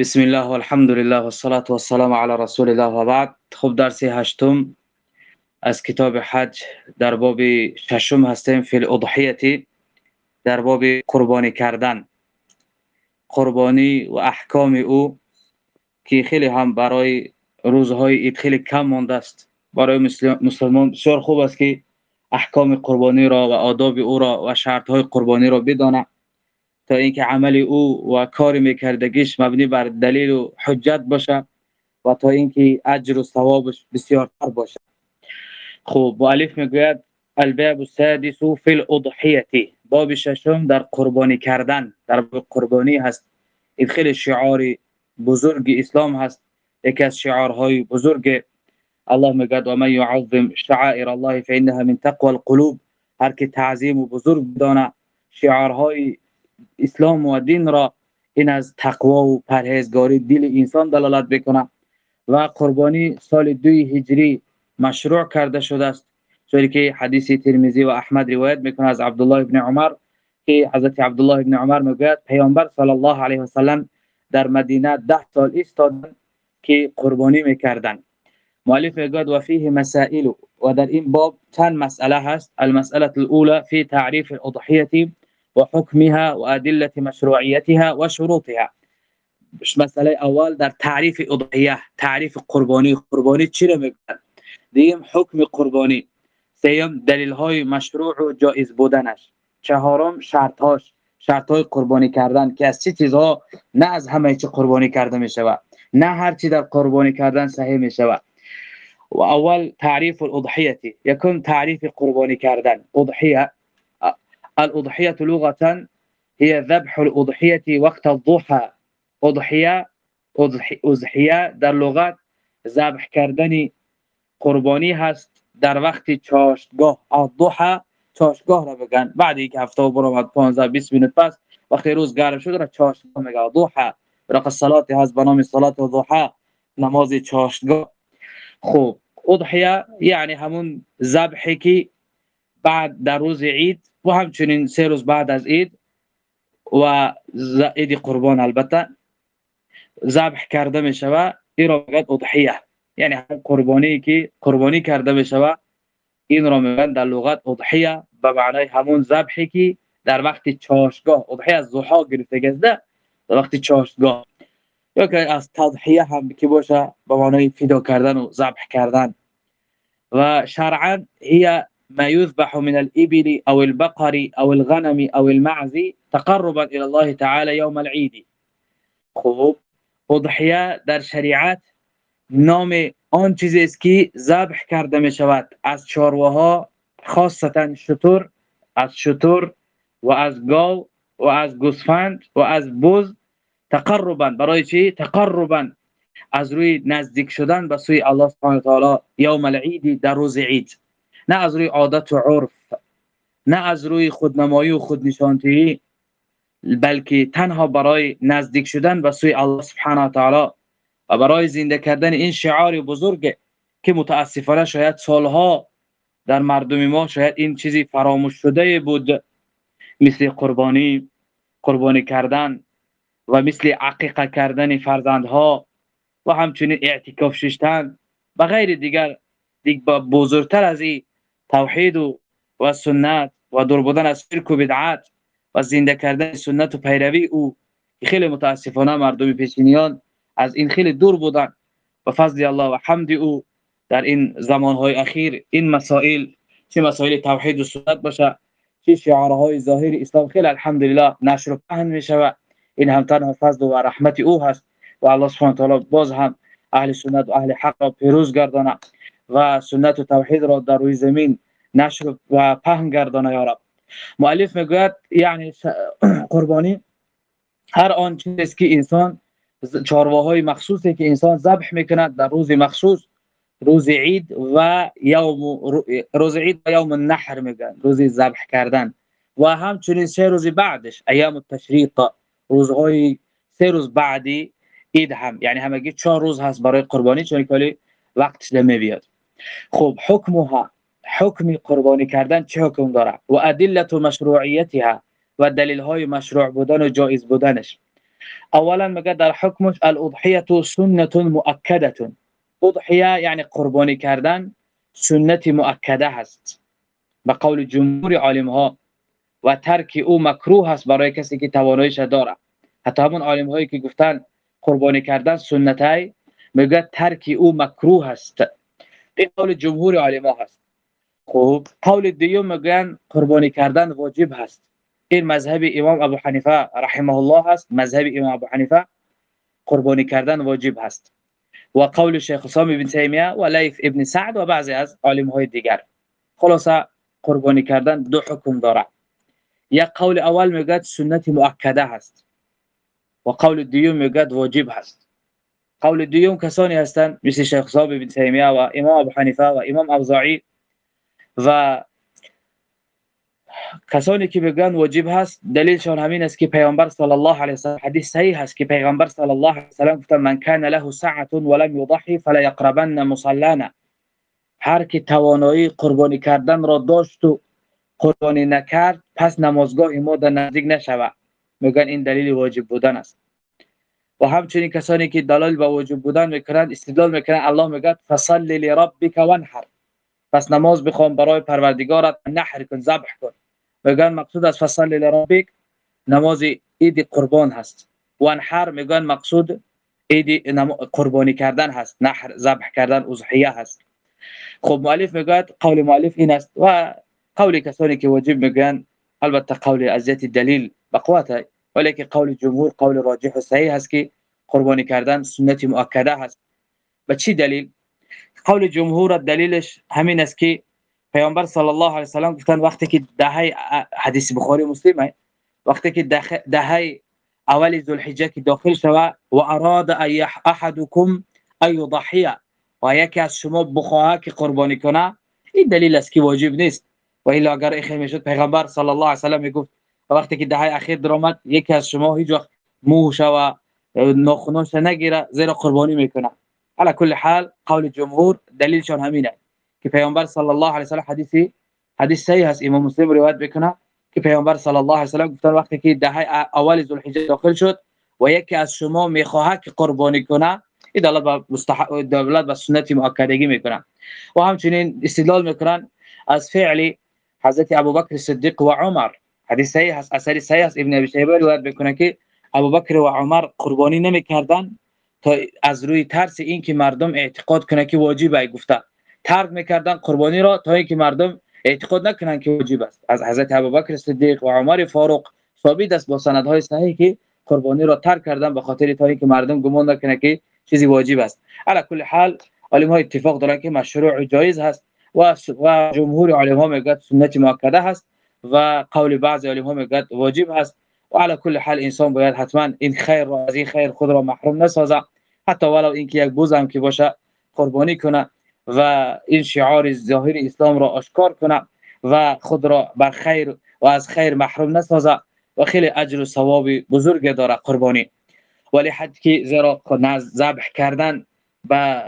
بسم الله والحمد لله والصلاة والسلام على رسول الله بعد خب درس هشتم از کتاب حج در باب ششم هستیم فی الاضحیتی در باب قربانی کردن قربانی و احکام او که خیلی هم برای روزهای اید خیلی کم مانده است برای مسلمان بسیار خوب است که احکام قربانی را و آداب او را و شرط های قربانی را بدانه تا اینکه عمل او و کار میکردگیش مبنی بر دلیل و حجت باشه و تا اینکه اجر و ثوابش بسیارتر باشه. خوب مؤلف می‌گوید الباب السادس فی الاضحیه باب ششم در قربانی کردن در قربانی هست. این خیلی شعار بزرگ اسلام هست یکی از شعارهای بزرگ. الله میگه و من يعظم شعائر الله فانها من تقوى القلوب. هر که تعظیم و بزرگ بدانه شعارهای اسلام و دین را این از تقوا و پرهیزگاری دل انسان دلالت بکنه و قربانی سال دوی هجری مشروع کرده شده است. چون که حدیث ترمذی و احمد روایت می‌کنه از عبدالله ابن عمر که حضرت عبدالله ابن عمر می‌گوید پیامبر صلی الله علیه و سلم در مدینه ده سال ایستادن که قربانی می‌کردن مؤلف می‌گوید و فیه مسائل و در این باب چند مسئله هست. المسئله الاولى فی تعریف الاضحیه وحكمها وأدلة مشروعيتها وشروطها. مسئله اول در تعریف اضحیه تعریف قربانی. قربانی چی رو میگن؟ دیم حکم قربانی. سیم دلیل های مشروع و جایز بودنش. چهارم شرط هاش شرط های قربانی کردن که از چه چیزها؟ نه از همه چی قربانی کرده می شود نه هر چی در قربانی کردن صحیح می شود و اول تعریف الاضحیه یکم تعریف قربانی کردن. اضحیه الأضحية لغة هي ذبح الأضحية وقت الضحى. أضحية أضحية در لغت ذبح کردن قربانی هست در وقت چاشتگاه. الضحى چاشتگاه را بگن. بعد یک هفته و برآمد 15 20 منت پس وقتی روز گرم شد را چاشتگاه میگه. ضحى. رق الصلاه هست به نام صلات الضحى نماز چاشتگاه. خوب اضحیه یعنی همون ذبحی که بعد در روز عید و همچنین سه روز بعد از عید و عید قربان البته ذبح کرده می شود این را میگن اضحیه. یعنی هم قربانی که قربانی کرده می شود این را میگن در لغت اضحیه. به معنای همون ذبحی که در وقت چاشگاه اضحیه از ضحا گرفته گزده در وقت چاشگاه یا که از تضحیه هم که باشه به معنای فدا کردن و ذبح کردن. و شرعا هي ما يذبح من الإبل أو البقر أو الغنم أو المعز تقربا إلى الله تعالى يوم العيد. خوب. اضحیه در شریعت نام آن چیزی است که ذبح کرده می شود. از چارواها خاصتا شطور از شطور و از گاو و از گوسفند و از بز تقربا. برای چی؟ تقربا. از روی نزدیک شدن به سوی الله سبحانه و تعالی یوم العید در روز عید. نه از روی عادت و عرف نه از روی خودنمایی و خودنشانتی بلکه تنها برای نزدیک شدن به سوی الله سبحانه و تعالی و برای زنده کردن این شعار بزرگ که متاسفانه شاید سالها در مردم ما شاید این چیزی فراموش شده بود مثل قربانی قربانی کردن و مثل عقیقه کردن فرزندها و همچنین اعتکاف ششتن و غیر دیگر دیگه بزرگتر از این توحید و, سنت و دور بودن از شرک و بدعات و زنده کردن سنت و پیروی او. خیلی متاسفانه مردم پیشینیان از این خیلی دور بودن و فضل الله و حمد او در این زمانهای اخیر این مسائل چه مسائل توحید و سنت باشه چه شعارهای ظاهر اسلام خیلی الحمدلله نشر و پهن می شود. این هم تنها فضل و رحمت او هست و الله سبحانه تعالی باز هم اهل سنت و اهل حق را پیروز گردانه و سنت و توحید را در روی زمین نشر و پهن گردانه یا رب. مؤلف می‌گوید یعنی قربانی هر آن چیزی که انسان چارواهای مخصوصی که انسان ذبح می‌کند در روز مخصوص روز عید و یوم روز عید و یوم النحر میگن روز ذبح کردن. و همچنین سه روز بعدش ایام التشریق روزهای سه روز بعدی عید هم. یعنی همگی چهار روز هست برای قربانی چون که وقتش نمیاد خب حکمها حکم قربانی کردن چه حکم داره؟ و ادله مشروعیتها و دلیل های مشروع بودن و جایز بودنش. اولا میگه در حکمش الاضحیه سنت مؤکده اضحیه یعنی قربانی کردن سنت مؤکده هست. به قول جمهور عالم ها و ترک او مکروه است برای کسی که تواناییش داره. حتی همون عالم هایی که گفتن قربانی کردن سنت های میگه ترک او مکروه است این قول جمهور عالم ها هست. خوب قول دیوم میگن قربانی کردن واجب هست. این مذهب امام ابو حنیفه رحمه الله هست. مذهب امام ابو حنیفه قربانی کردن واجب هست. و قول شیخ اسلام ابن تیمیه و لیث ابن سعد و بعضی از عالم های دیگر. خلاصه قربانی کردن دو حکم داره. یک قول اول میگه سنت مؤکده هست. و قول دیوم میگه واجب هست. قول دیوم کسانی هستند مثل شیخ ابن تیمیه و امام ابو حنیفه و امام اوزاعی. و کسانی که بگن واجب هست دلیلشان همین است که پیامبر صلی الله علیه و سلم حدیث صحیح هست که پیغمبر صلی الله علیه و سلم گفت من کان له سعه ولم يضحي فلا يقربن مصلانا. هر کی توانایی قربانی کردن را داشت و قربانی نکرد پس نمازگاه ما در نزدیک نشود. میگن این دلیل واجب بودن است. و همچنین کسانی که دلال به واجب بودن می‌کنند استدلال می‌کنند الله میگه فصل لربك وانحر پس نماز بخوام برای پروردگارت نحر کن ذبح کن. میگن مقصود از فصل لربک نماز عید قربان هست. و انحر میگن مقصود عید قربانی کردن هست. نحر ذبح کردن اضحیه هست. خب مؤلف میگه قول مؤلف این است و قول کسانی که واجب میگن البته قول ازیت دلیل بقوته ولی قول جمهور قول راجح و صحیح هست که قربانی کردن سنت مؤکده هست به چی دلیل قول جمهور دلیلش همین است که پیامبر صلی الله علیه و سلام گفتن وقتی که دهه حدیث بخاری مسلم وقتی که دهه اول ذوالحجه که داخل شوه و اراد احدکم ای یضحی و یکی از شما بخواه که قربانی کنه این دلیل است که واجب نیست و الا اگر اخی میشد پیغمبر صلی الله علیه و سلام میگفت وقتی که دهه اخیر درآمد یکی از شما هیچ وقت موش و ناخناش نگیره زیرا قربانی میکنه. على كل حال قول الجمهور دلیلشون همینه که پیامبر صلی الله علیه و سلم حدیثی حدیث صحیح است امام مسلم روایت بکنه که پیامبر صلی الله علیه و سلم گفتن وقتی که دهه اول ذوالحجة داخل شد و یکی از شما میخواهد که قربانی کنه این دولت با مستحق دولت با سنت مؤکدگی میکنه. و همچنین استدلال میکنن از فعل حضرت ابوبکر صدیق و عمر. حدیث صحیح است اثر صحیح است. ابن ابی شیبه روایت می‌کنه که ابوبکر و عمر قربانی نمی‌کردن تا از روی ترس این که مردم اعتقاد کنه که واجبه گفته. ترک می‌کردن قربانی را تا اینکه مردم اعتقاد نکنن که واجب است. از حضرت ابوبکر صدیق و عمر فاروق ثابت است با سندهای صحیح که قربانی را ترک کردن به خاطر تا اینکه مردم گمان نکنه که چیزی واجب است. علی کل حال علما اتفاق دارن که مشروع و جایز هست و جمهور علما میگن سنت مؤکده هست. و قول بعضی علما میگن واجب هست. و علی کل حال انسان باید حتما این خیر را از این خیر خود را محروم نسازه. حتی ولو اینکه یک بوز هم که باشه قربانی کنه و این شعار ظاهر اسلام را آشکار کنه و خود را بر خیر و از خیر محروم نسازه و خیلی اجر و ثواب بزرگ داره قربانی. ولی حد که زیرا ذبح کردن و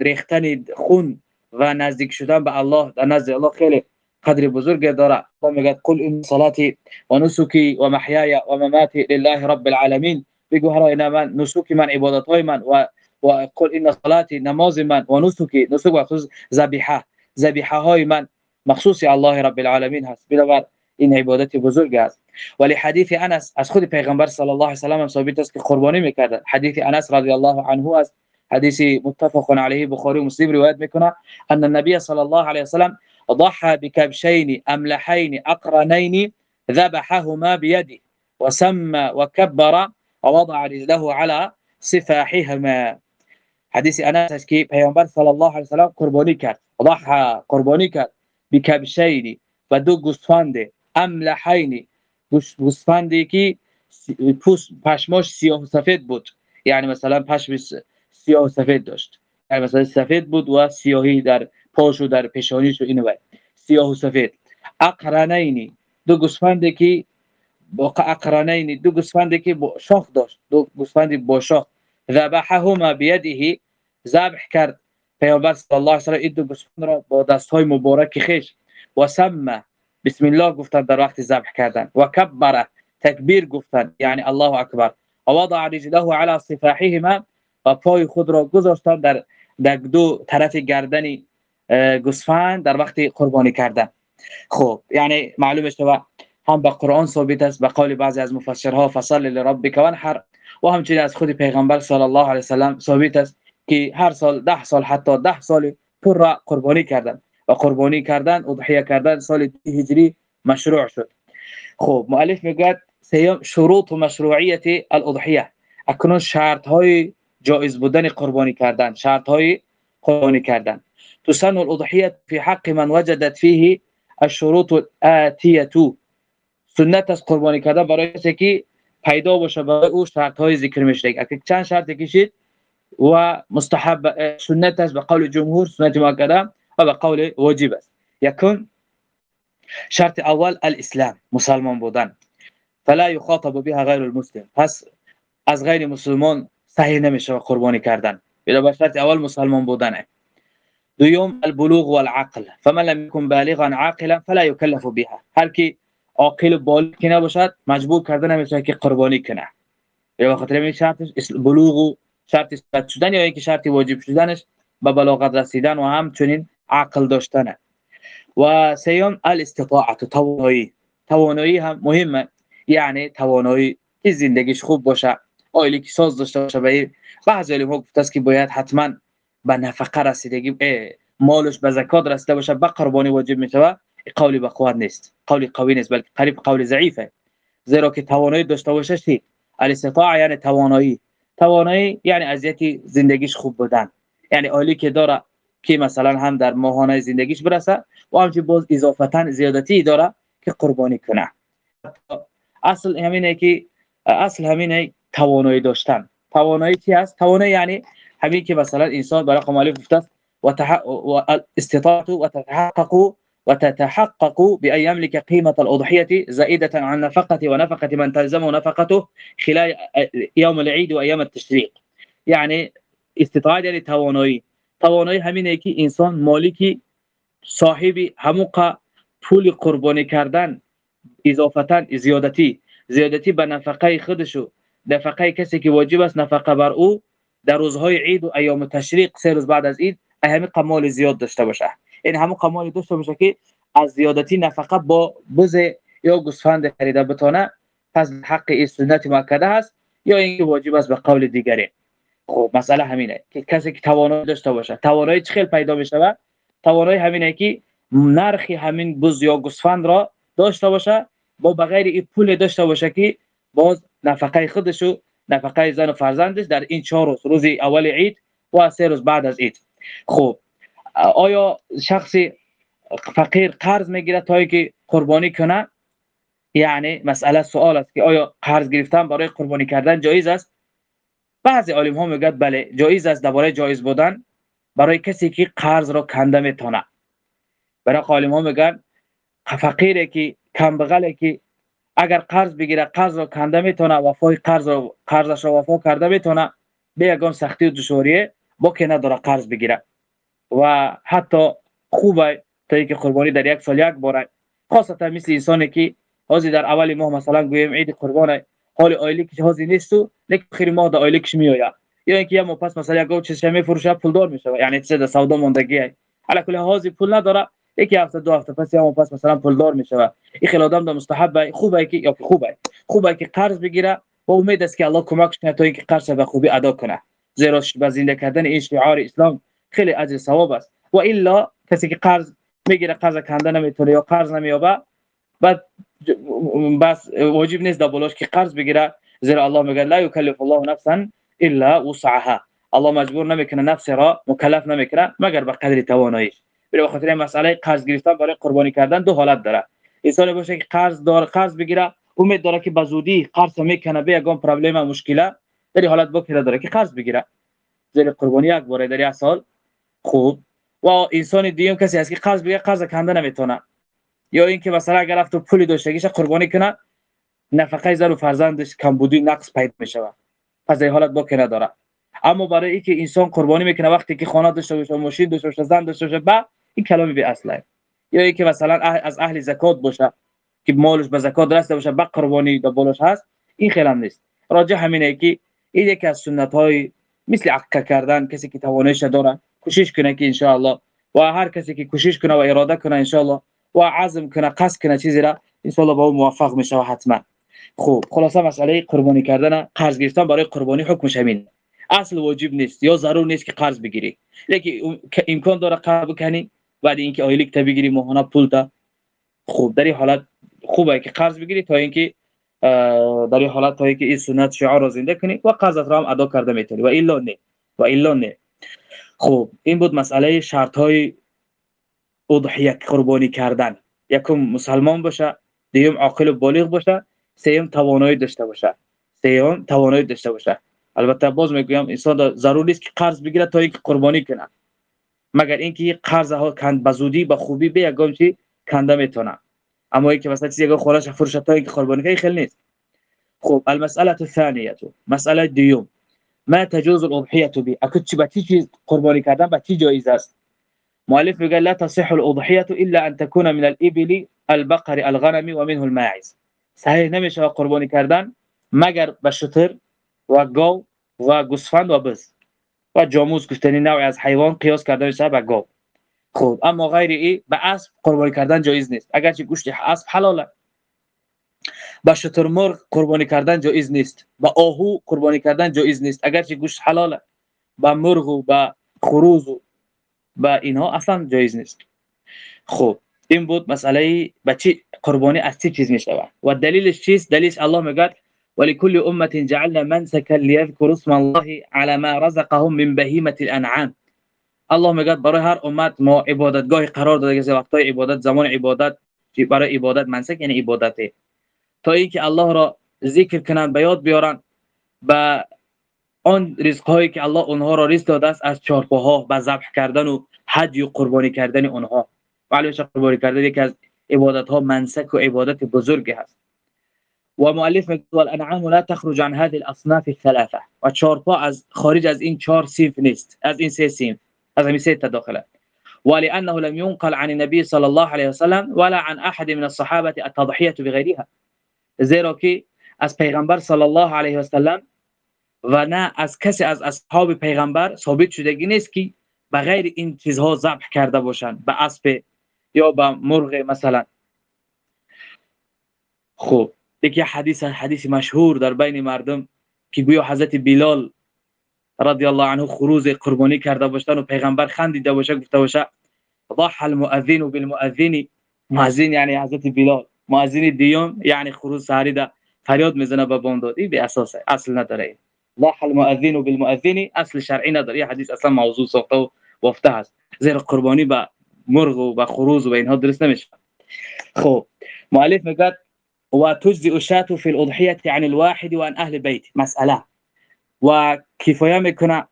ریختن خون و نزدیک شدن به الله در نزد الله خیلی قدر بزرگ داره و میگه قل این صلاتی و نسکی و محیای و مماتی لله رب العالمین. بگو هر من نسوک من عبادت های من و و قل ان صلاتي نماز من و نسکی. نسک مخصوص ذبیحه ذبیحه. های من مخصوص الله رب العالمین هست. بنابر این عبادت بزرگ است. ولی حدیث انس از خود پیغمبر صلی الله علیه و سلم ثابت است که قربانی میکرد. حدیث انس رضی الله عنه است. حدیث متفق علیه بخاری و مسلم روایت میکنه. ان النبي صلی الله علیه و سلم ضحى بكبشين أملحين أقرنين ذبحهما بيده. وسمى وكبر ووضع رجله على سفاحهما. حدیث أنس که پیامبر صلی الله علیه و سلام قربانی کرد. ضحى قربانی کرد بکبشین و دو گوسفند املحین گوسفندی پوست پشماش سیاه و سفید بود. یعنی مثلا پشم سیاه و سفید داشت. یعنی مثلا سفید بود و سیاهی در پاش و در پیشانیش و اینو سیاه و سفید. اقرنین دو گوسفندی که با اقرنین دو گوسفندی که شاخ داشت. دو گوسفندی با شاخ. ذبحهما بيده ذبح کرد. پیامبر صلی الله علیه و این دو گوسفند را با دستهای مبارک خیش. و سمه بسم الله گفتن در وقت ذبح کردن و کبره تکبیر گفتن یعنی الله اکبر. وضع رجله على صفاحهما و پای خود را گذاشتن در در دو طرف گردن گوسفند در وقت قربانی کردن. خب یعنی معلومه شده هم به قرآن ثابت است به قول بعضی از مفسرها فصل لربک وانحر و همچنین از خود پیغمبر صلی الله علیه و سلم ثابت است که هر سال ده سال حتی ده سال پر را قربانی کردن. و قربانی کردن اضحیه کردن سال هجری مشروع شد. خب مؤلف میگه سیام شروط و مشروعیت الاضحیه. اکنون شرط های جایز بودن قربانی کردن شرط های قربانی کردن. تسن الاضحیه في حق من وجدت فيه الشروط الاتيه سنت از قربانی کردن برای کسی پیدا باشه برای او شرط های ذکر میشه. اگه چند شرط کشید و مستحب سنت است به قول جمهور سنت مؤکده و به قول واجب است. یکم شرط اول الاسلام مسلمان بودن. فلا يخاطب بها غیر المسلم. پس از غیر مسلمان صحیح نمیشه قربانی کردن. بلا شرط اول مسلمان بودنه. دوم البلوغ والعقل. فمن لم يكن بالغا عاقلا فلا يكلف بها. هر کی عاقل بالغ که نباشد مجبور کردن نمیشه که قربانی کنه. یا خاطر می شرطش بلوغ و شرط اثبات شدن یا اینکه شرط واجب شدنش به بلاغت رسیدن و همچنین عقل داشتن و سیوم الاستطاعت توانایی. توانایی هم مهمه. یعنی توانایی که زندگیش خوب باشه آیلی که ساز داشته باشه به بعضی علم ها گفته است که باید حتما به نفقه رسیدگی مالش به زکات رسیده باشه به قربانی واجب میشه قولی به قوت نیست. قولی قوی نیست بلکه قریب قول ضعیفه. زیرا که توانایی داشته باشه چی؟ الاستطاعه یعنی توانایی. توانایی یعنی ازیتی زندگیش خوب بودن. یعنی عالی که داره که مثلا هم در ماهانه زندگیش برسه و همچی باز اضافتا زیادتی داره که قربانی کنه. اصل همینه که اصل همینه توانایی داشتن. توانایی چی است توانایی یعنی که مثلا انسان برای قمالی گفته است و استطاعت و تتحقق وتتحقق بأن يملك قيمة الأضحية زائدة عن نفقة ونفقة من تلزمه نفقته خلال يوم العيد وأيام التشريق. يعني استطاعة يعني توانایی توانایی همینه که إنسان مالکی صاحب هموقع پول قربانی کردن اضافتا زیادتی. زیادتی به نفقه خودشو. نفقه کسی که واجب است نفقه بر أو در روزهای عید و ایام تشریق سه روز بعد از عید اهمی قمال زیاد داشته باشه. این همون قمال داشته باشه که از زیادتی نفقه با بز یا گوسفند خریده بتونه پس حق این سنت مؤکده هست یا اینکه واجب است به قول دیگری. خب مسئله همینه که کسی که توانایی داشته باشه توانایی چه خیلی پیدا میشه؟ توانایی همینه که نرخی همین بز یا گوسفند را داشته باشه با بغیر این پول داشته باشه که باز نفقه خودشو نفقه زن و فرزندش در این چهار روز روز اول عید و سه روز بعد از عید. خب آیا شخصی فقیر قرض می‌گیره تا اینکه قربانی کنه؟ یعنی مسئله سوال است که آیا قرض گرفتن برای قربانی کردن جایز است؟ بعضی عالم ها میگن بله جایز است درباره جایز بودن برای کسی که قرض را کنده می‌تونه. برای عالم ها میگن فقیری که کم بغله که اگر قرض بگیره قرض را کنده می‌تونه وفای قرض را قرضش را وفا کرده می‌تونه به یگان سختی و دشواریه با که نداره قرض بگیره. و حتی خوبه تا اینکه قربانی در یک سال یک باره. خاصتا مثل انسانی که حاضی در اول ماه مثلا گویم عید قربان حال آیلی که حاضی نیست و لیک خیر ماه در آیلی کش میآید. یا اینکه یه پس مثلا یک گوچ چیز میفروشه پولدار میشه یعنی چه در سودا ماندگی. علی کل حاضی پول نداره. یکی هفته دو هفته پس یا پس مثلا پولدار میشه این خیلی آدم در مستحب خوبه که یا خوبه. خوبه که قرض بگیره با امید است که الله کمکش کنه تا اینکه قرض به خوبی ادا کنه. زیرا به زنده کردن این شعار اسلام خیلی اجر ثواب است. و الا کسی که قرض می‌گیره قرض کنده نمی‌تونه یا قرض نمیابه بعد بس واجب نیست دبلوش که قرض بگیره. زیرا الله میگه لا یکلف الله نفسا الا وسعها. الله مجبور نمی‌کنه نفس را مکلف نمی‌کنه مگر به قدر تواناییش. به خاطر مسئله قرض گرفتن برای قربانی کردن دو حالت داره. انسان باشه که قرض داره قرض بگیره امید داره که به زودی قرض می‌کنه به یگان پرابلم مشکله. در حالت با داره که قرض بگیره. زیر قربانی یک باره در یک سال. خوب. و انسان دیگه کسی هست که قرض بگیره قرض کنده نمی‌تونه. یا اینکه مثلا اگر رفت پولی داشتگیش قربانی کنه نفقه زن و فرزندش کمبودی نقص پیدا میشه پس این حالت با که نداره اما برای اینکه انسان قربانی می‌کنه وقتی که خانه داشته باشه ماشین داشته باشه زن داشته باشه با این کلامی به اصله یا اینکه مثلا از اهل زکات باشه که مالش به زکات رسیده باشه به قربانی در هست این خیلی نیست. راجع همینه که این یکی از سنت های مثل عقه کردن کسی که توانش داره کوشش کنه که ان و هر کسی که کوشش کنه و اراده کنه ان و عزم کنه قصد کنه چیزی را ان با او موفق میشه حتما. خوب خلاصه مسئله قربانی کردن قرض گرفتن برای قربانی حکمش همین اصل واجب نیست یا ضرور نیست که قرض بگیری. لیکن امکان داره قرض بکنی بعد اینکه آیلیک تا بگیری ماهانه پول تا خوب در حالت خوبه که قرض بگیری تا اینکه در این حالت تا اینکه این سنت شعار را زنده کنی و قرضت را هم ادا کرده می‌تونی. و الا نه. و الا نه. خوب این بود مسئله شرط های اضحیه قربانی کردن. یکم مسلمان باشه دوم عاقل و بالغ باشه سوم توانایی داشته باشه. سوم توانایی داشته باشه. البته باز می‌گویم انسان ضروری است که قرض بگیره تا اینکه قربانی کنه. مگر اینکه قرض ها کند به زودی به خوبی به یگام چی؟ کنده می‌تونه. اما اینکه مثلا چیزی که خورش فروش تا اینکه قربانی خیلی نیست. خب المساله الثانيه مساله دیوم ما تجوز الاضحيه به چی به چی قربانی کردن؟ به چی جایز است؟ مؤلف میگه لا تصح الاضحيه الا ان تكون من الابل البقر الغنم ومنه الماعز. صحیح نمیشه قربانی کردن مگر به شتر و گاو و گوسفند و بز. و جاموس گفتنی نوعی از حیوان قیاس کرده میشه به گاو. خوب اما غیر ای به اسب قربانی کردن جایز نیست. اگرچه گوشت اسب حلاله. با مرغ قربانی کردن جایز نیست. با آهو قربانی کردن جایز نیست. اگرچه گوشت حلاله. با مرغ و با خروز و با اینها اصلا جایز نیست. خوب این بود مسئله به چی قربانی از چی چیز میشه و دلیلش چیست؟ دلیلش الله میگه ولكل امه جعلنا منسكا ليذكروا اسم الله على ما رزقهم من بهيمه الانعام الله میگه برای هر امت ما عبادتگاه قرار داده که وقتای عبادت زمان عبادت برای عبادت منسک یعنی عبادت تا اینکه الله را ذکر کنند به یاد به آن رزق هایی که الله اونها را رزق داده است از چارپاها به ذبح کردن و حج و قربانی کردن اونها. معلومه قربانی کردن یکی از عبادت ها منسک و عبادت بزرگ هست. و مؤلف میگه الانعام لا تخرج عن هذه الاصناف الثلاثه و از خارج از این چهار صنف نیست. از این سه صنف. از همین سه تداخله ولانه لم ينقل عن النبي صلى الله عليه وسلم ولا عن احد من الصحابه التضحيه بغيرها. زیرا از پیغمبر صلی الله علیه و سلم و نه از کسی از اصحاب پیغمبر ثابت شدگی نیست که بغیر این چیزها ذبح کرده باشند. به اسب یا به مرغ مثلا. خوب یکی حدیث حدیث مشهور در بین مردم که گویا حضرت بلال رضی الله عنه خروز قربانی کرده باشن و پیغمبر خندیده باشه گفته باشه ضح المؤذن بالمؤذن. مؤذن یعنی حضرت بلال. مؤذن دیوم یعنی خروز سحری فریاد میزنه به بامداد این به أساس اصل نداره. ضح المؤذن بالمؤذن اصل شرعی نداره. این حدیث أصلا موضوع ساخته و وفته هست. زیر قربانی به مرغ و به خروز و به اینها درست نمیشه. خب مؤلف میگه و تجزئ الشاة في الاضحيه عن الواحد وعن اهل بيت مساله و کفایه می‌کنه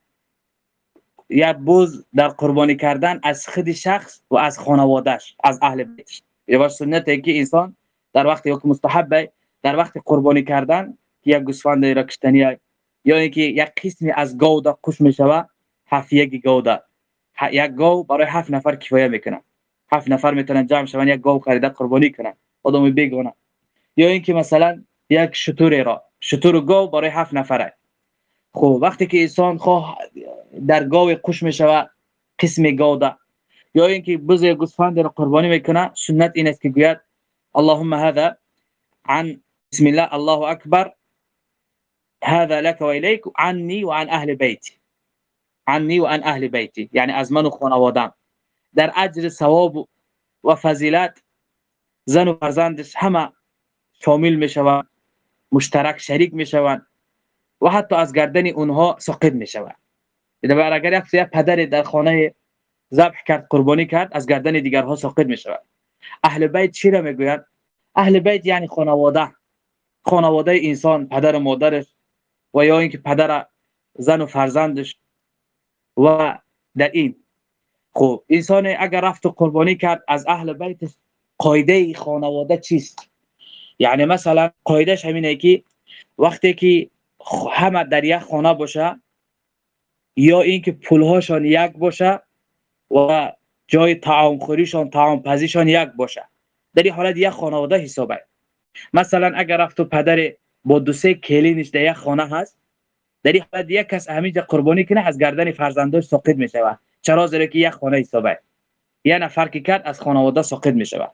یا بوز در قربانی کردن از خود شخص و از خانوادهش از اهل بیتش. یه سنته که انسان در وقت یک مستحبه در وقت قربانی کردن یک گوسفند را کشتنی یا اینکه یک قسمی از گاو قش می‌شوه هفت یک گاو یک گاو برای هفت نفر کفایه می‌کنه هفت نفر می‌تونن جمع شون یک گاو خریده قربانی کنن. آدم بیگانه. یا اینکه مثلا یک شطور را شطور گاو برای هفت نفره. خب وقتی که انسان خواه در گاو قش می‌شوه قسم گاو یا اینکه بز گوسفند را قربانی می‌کنه سنت این است که گوید اللهم هذا عن بسم الله الله اكبر هذا لك واليك عني وعن اهل بيتي عني وعن اهل بيتي یعنی از من و خانوادم. در اجر ثواب و فضیلت زن و فرزندش همه شامل می‌شوند مشترک شریک می‌شوند و حتی از گردن اونها ساقط می‌شوند در اگر یک پدر در خانه ذبح کرد قربانی کرد از گردن دیگرها ساقط می‌شود. اهل بیت چی را می‌گویند؟ اهل بیت یعنی خانواده. خانواده انسان پدر و مادرش و یا اینکه پدر زن و فرزندش و در این. خب انسان اگر رفت و قربانی کرد از اهل بیت قاعده خانواده چیست؟ یعنی مثلا قاعدش همینه که وقتی که همه در یک خانه باشه یا اینکه پولهاشان یک باشه و جای تعام خوریشان تعام پزیشان یک باشه. در این حالت یک خانواده حسابه. مثلا اگر رفت تو پدر با دو سه کلینش در یک خانه هست در این حالت یک کس همینجا قربانی کنه از گردن فرزنداش ساقط می شود چرا زیرا که یک خانه حسابه. یه نفر که کرد از خانواده ساقط می شود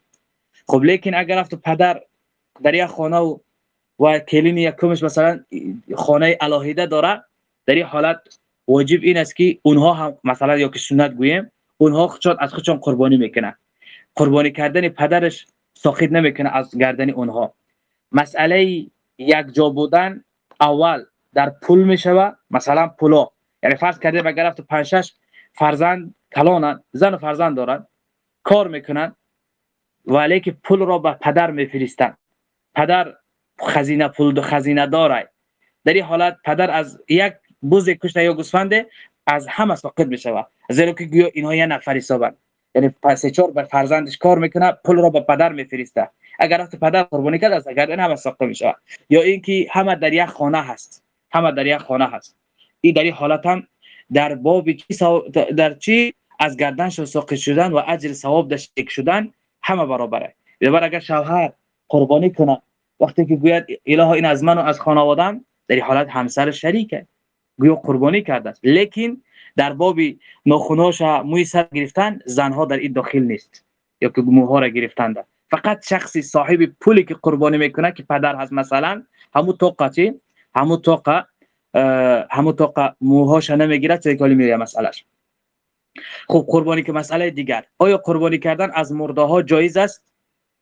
خب لیکن اگر رفت پدر در یک خانه و و کلین یکمش مثلا خانه الهیده داره. در این حالت واجب این است که اونها هم مثلا یا که سنت گویم اونها خودشان از خودشان قربانی می‌کنن. قربانی کردن پدرش ساخت نمی‌کنه از گردن اونها. مسئله یک جا بودن اول در پول می‌شوه مثلا پولا. یعنی فرض کرده اگر رفت 5 6 فرزند کلانن زن و فرزند دارن کار می‌کنن ولی که پول را به پدر میفرستن. پدر خزینه پول دو خزینه داره در این حالت پدر از یک بوز کشته یا گوسفند از همه ساقط می‌شوه زیرا که گویا اینها یه نفر حسابن. یعنی پس چهار بر فرزندش کار می‌کنه پول را به پدر میفرسته. اگر رفت پدر قربانی کرد از اگر این همه ساقط میشه. یا اینکه همه در یک خانه هست. همه در یک خانه هست. این در این حالت هم در باب چی در چی؟ از گردن ساقط شدن و اجر ثواب داشت شدن همه برابره. بر اگر شوهر قربانی کنه وقتی که گوید اله این از من و از خانوادم در حالت همسر شریکه. گویا قربانی کرده است. لیکن در باب ناخوناش موی سر گرفتن زنها در این داخل نیست. یا که موها را گرفتند فقط شخصی صاحب پولی که قربانی می‌کنه که پدر هست مثلا همو چی؟ همو توقع همو توقع موهاش نمی‌گیره چه کلی میگه مسئلهش خب قربانی که مسئله دیگر. آیا قربانی کردن از مرده ها جایز است؟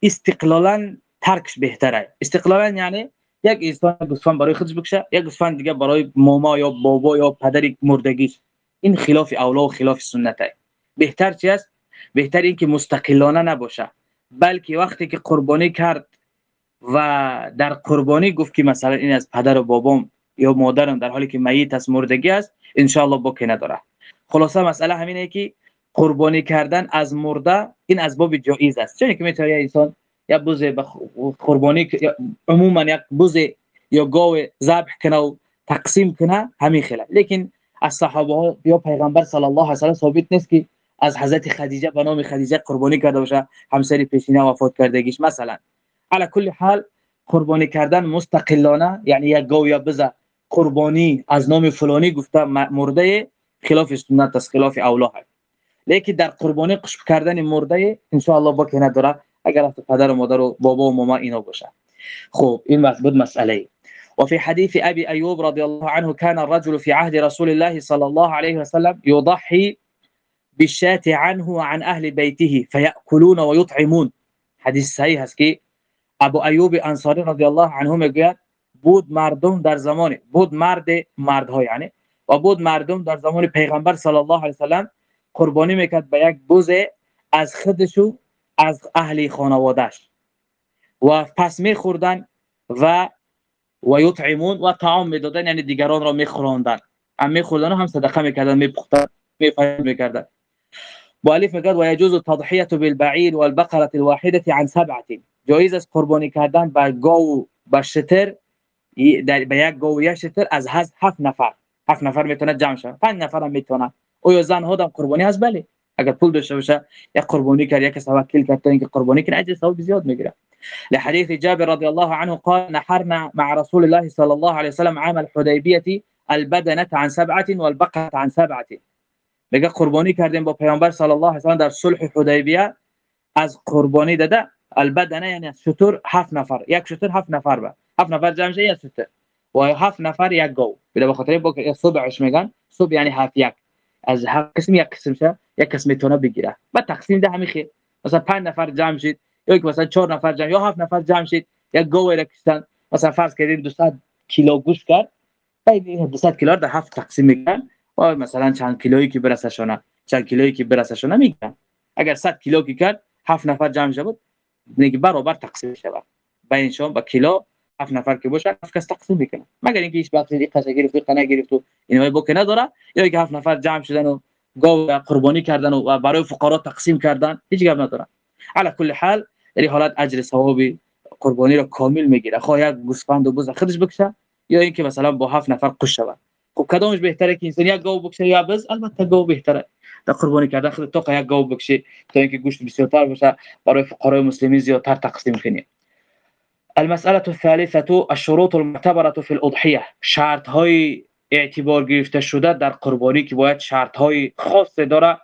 استقلالا ترکش بهتره. استقلالا یعنی یک انسان گوسفند برای خودش بکشه یک گوسفند دیگه برای ماما یا بابا یا پدری مردگیش این خلاف اولا و خلاف سنته. بهتر چی است؟ بهتر این که مستقلانه نباشه. بلکه وقتی که قربانی کرد و در قربانی گفت که مثلا این از پدر و بابام یا مادرم در حالی که میت است مردگی است ان شاء الله بکی نداره. خلاصه مسئله همینه که قربانی کردن از مرده این از باب جایز است. چون که می‌تونه انسان یا بوز قربانی عموما یک بوز یا گاو ذبح کنه و تقسیم کنه همین خیلی لیکن از صحابه یا پیغمبر صلی الله علیه و سلم ثابت نیست که از حضرت خدیجه به نام خدیجه قربانی کرده باشه همسر پیشینه وفات کردگیش. مثلا علی کل حال قربانی کردن مستقلانه یعنی یک گاو یا بز قربانی از نام فلانی گفته مرده خلاف سنت است خلاف اولا هست لیکن در قربانی قشب کردن مرده ان شاء الله با که نداره. اگر پدر و مادر و بابا و ماما اینا باشن. خب این بود مسئله. وفي حديث أبي أيوب رضي الله عنه كان الرجل في عهد رسول الله صلى الله عليه وسلم يضحي بالشاة عنه وعن أهل بيته فيأكلون ويطعمون حديث صحيح است که ابو ایوب انصاری رضی الله عنه میگوید بود مردم در زمان بود مرد مردها یعنی و بود مردم در زمان پیغمبر صلی الله علیه وسلم قربانی میکرد به یک بوز از خودشو از اهل خانوادهش و پس میخوردن و و یطعمون و طعام می‌دادن یعنی دیگران را میخوراندن هم میخوردن و هم صدقه می‌کردن میپختن میفهم می‌کردن. مؤلف میگه و يجوز التضحيه بالبعير والبقره الواحده عن سبعه جایز است قربانی کردن با گاو با شتر. در به یک گاو یک شتر از هفت نفر. هفت نفر می‌تونه جمع شه پنج نفر هم می‌تونه او یا زن ها قربانی هست؟ بله. اگر پول داشته باشه یا قربانی کرد یا کس توکل کرد تا اینکه قربانی کنه اجر ثواب زیاد میگیره. لحديث جابر رضي الله عنه قال نحرنا مع رسول الله صلى الله عليه وسلم عام الحديبيه البدنة عن سبعة والبقرة عن سبعة. میگه قربانی کردیم با پیامبر صلی الله علیه و در صلح حدیبیه. از قربانی داده البدنة یعنی شطور هفت نفر. یک شطور هفت نفر به هفت نفر جمع شه یک شطور و هفت نفر یک گاو. بلا بخاطر با صبحش میگن صبح یعنی هفت یک. از هفت قسم یک قسم شه یک قسم بگیره. بعد تقسیم ده همین خیر مثلا 5 نفر جمع شید یا مثلا 4 نفر جمع یا 7 نفر جمع شید یک گاو رکستن مثلا فرض کردیم 200 کیلو گوشت کرد بعد 200 کیلو در هفت تقسیم می‌کنن. و مثلا چند کیلویی که برسشونه چند کیلویی که برسشونه میگن اگر 100 کیلو کی کرد 7 نفر جمع شد دیگه برابر تقسیم شود بینشون با کیلو هفت نفر که باشه هفت کس تقسیم می‌کنه مگر اینکه هیچ وقت دیگه قصه گرفت قناه گرفت و اینا بوک نداره یا اینکه هفت نفر جمع شدن و گاو قربانی کردن و برای فقرا تقسیم کردن هیچ گپ نداره علی کل حال در حالت اجر ثواب قربانی را کامل می‌گیره. خواه یک گوسفند و بز خودش بکشه یا اینکه مثلا با هفت نفر قش شود. خب کدامش بهتره که انسان یک گاو بکشه یا بز؟ البته گاو بهتره. در قربانی کردن خود تو یک گاو بکشه تا اینکه گوشت بسیارتر باشه برای فقرای مسلمین زیادتر تقسیم کنی. المسألة الثالثة الشروط المعتبرة في الأضحية. شرط های اعتبار گرفته شده در قربانی که باید شرط های خاص داره.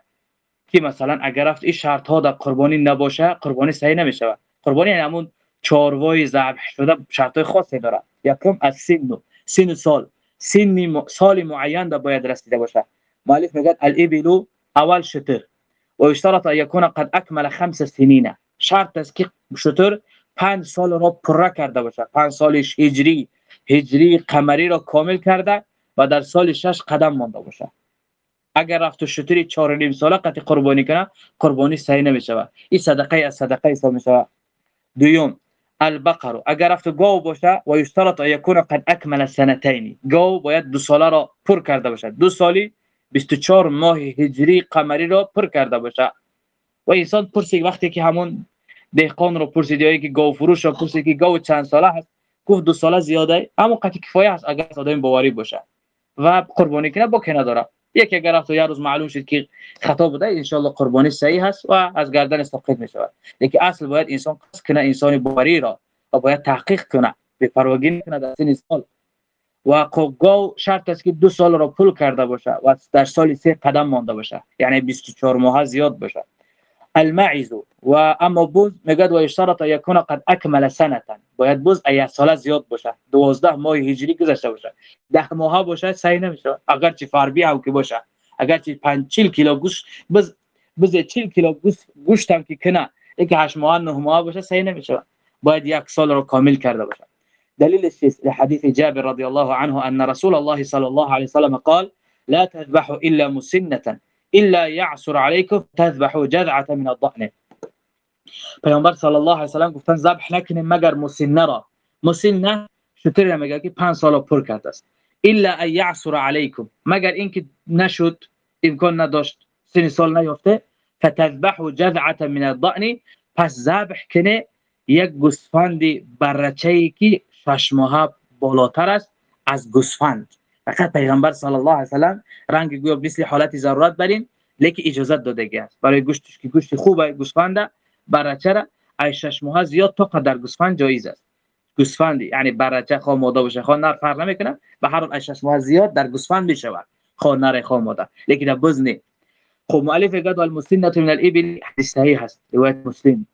که مثلا اگر رفت این شرط ها در قربانی نباشه قربانی صحیح نمیشه. قربانی یعنی همون چاروای ذبح شده شرط های خاصی داره. یکم از سن سن سال. سن سال معین دا باید رسیده باشه. مؤلف میگه الابل اول شتر. و اشترط ان يكون قد اكمل خمس سنين شرط است که شتر 5 سال را پره کرده باشه 5 سالش هجری هجری قمری را کامل کرده و در سال 6 قدم مانده باشه اگر رفت شتری 4 نیم ساله قطع قربانی کنه قربانی صحیح نمیشه این صدقه از صدقه حساب میشه دوم البقر. اگر رفت گاو باشه و یشترط یکون قد اکمل سنتین. گاو باید دو ساله را پر کرده باشه دو سالی 24 ماه هجری قمری را پر کرده باشه و انسان پرسید وقتی که همون دهقان رو پرسید یا که گاو فروش رو پرسید که گاو چند ساله هست؟ گفت دو ساله زیاده. اما قطع کفایه هست اگر آدم باوری باشه. و قربانی کنه با که نداره یکی اگر رفت یه روز معلوم شد که خطا بوده ان قربانی صحیح هست و از گردن ساقط می شود لیکن اصل باید انسان قصد کنه انسان باوری را و باید تحقیق کنه. به پرواگی کنه در سن سال. و گاو شرط است که دو سال را پول کرده باشه و در سال سه قدم مانده باشه. یعنی 24 ماه زیاد باشه. المعز و اما بوز میگه و اشترط یکون قد اکمل سنتا باید بوز ای سال زیاد باشه 12 ماه هجری گذشته باشه 10 ماه باشه صحیح نمیشه. اگر چی فاربی أو که باشه اگر چی 50 کیلو گوشت بز بز 40 کیلو گوشت گوشتم که کنه. یک 8 ماه 9 ماه باشه صحیح نمیشه. باید یک سال رو کامل کرده باشه دلیل چیست؟ لحديث جابر رضي الله عنه أن رسول الله صلى الله عليه وسلم قال لا تذبحوا إلا مسنة. إلا يعصر عليكم تذبحوا جذعة من الضأن. پیامبر صلی الله علیه و سلم گفتن ذبح نکنیم مگر مسنه را. مسنه شتر میگه که 5 سال پر کرده است. إلا أن يعصر عليكم. مگر اینکه نشد امکان نداشت سن سال نیافته فتذبحوا جذعة من الضأن. پس ذبح کنه یک گوسفند برچه ای که شش ماه بالاتر است از گوسفند. فقط پیغمبر صلی الله علیه و سلم رنگ گویا مثل حالت ضرورت برین لیکن اجازه داده است برای گوشتش که گوشت خوبه گوسفند برچه را. شش ماه زیاد تا قدر گوسفند جایز است. گوسفند یعنی برچه خو ماده باشه. خو نر فرق نمی‌کنه. به هر شش ماه زیاد در گوسفند می‌شود. خو نر خو ماده. لیکن در بز نه خب مؤلف قد والمسنه من الابل حدیث صحیح است روایت مسلم.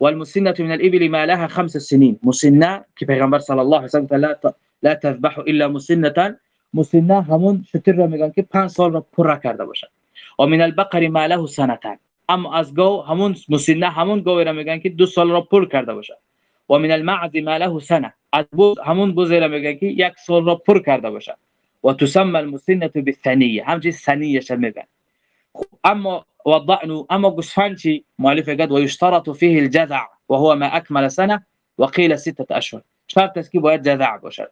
والمسنه من الابل ما لها خمس سنين مسنه که پیغمبر صلی الله علیه و لا لا تذبح الا مسنه مسنه همون شتر را میگن که 5 سال را پر کرده باشه و من البقر ما له سنتان. اما از گاو همون مسنه همون گاو را میگن که دو سال را پر کرده باشه و من المعز ما له سنه. از بوز همون بوز را میگن که یک سال را پر کرده باشه و تسمى المسنه بالثنيه همچی ثنیه میگن. اما والضأن اما گوسفند چی؟ مؤلف قد ويشترط فيه الجذع وهو ما اكمل سنه وقيل سته اشهر. شرط است که باید جذع باشد.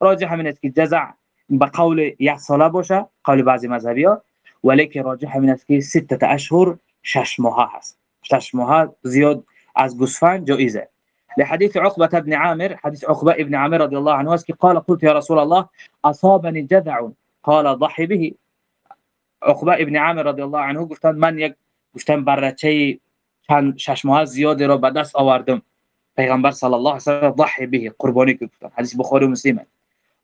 راجح من است که جذع به قول یک ساله باشه قول بعضی مذهبی ها ولی راجح من است که سته اشهر شش ماه هست. شش ماه زیاد از گوسفند جایزه. لحديث عقبة بن عامر حديث عقبة ابن عامر رضي الله عنه قال قلت يا رسول الله أصابني جذع قال ضحي به. عقبه ابن عامر رضی الله عنه گفتن من یک گفتن برچه چند شش ماه زیاد را به دست آوردم. پیغمبر صلی الله علیه و ضحی به قربانی گفتن حدیث بخاری و مسلم.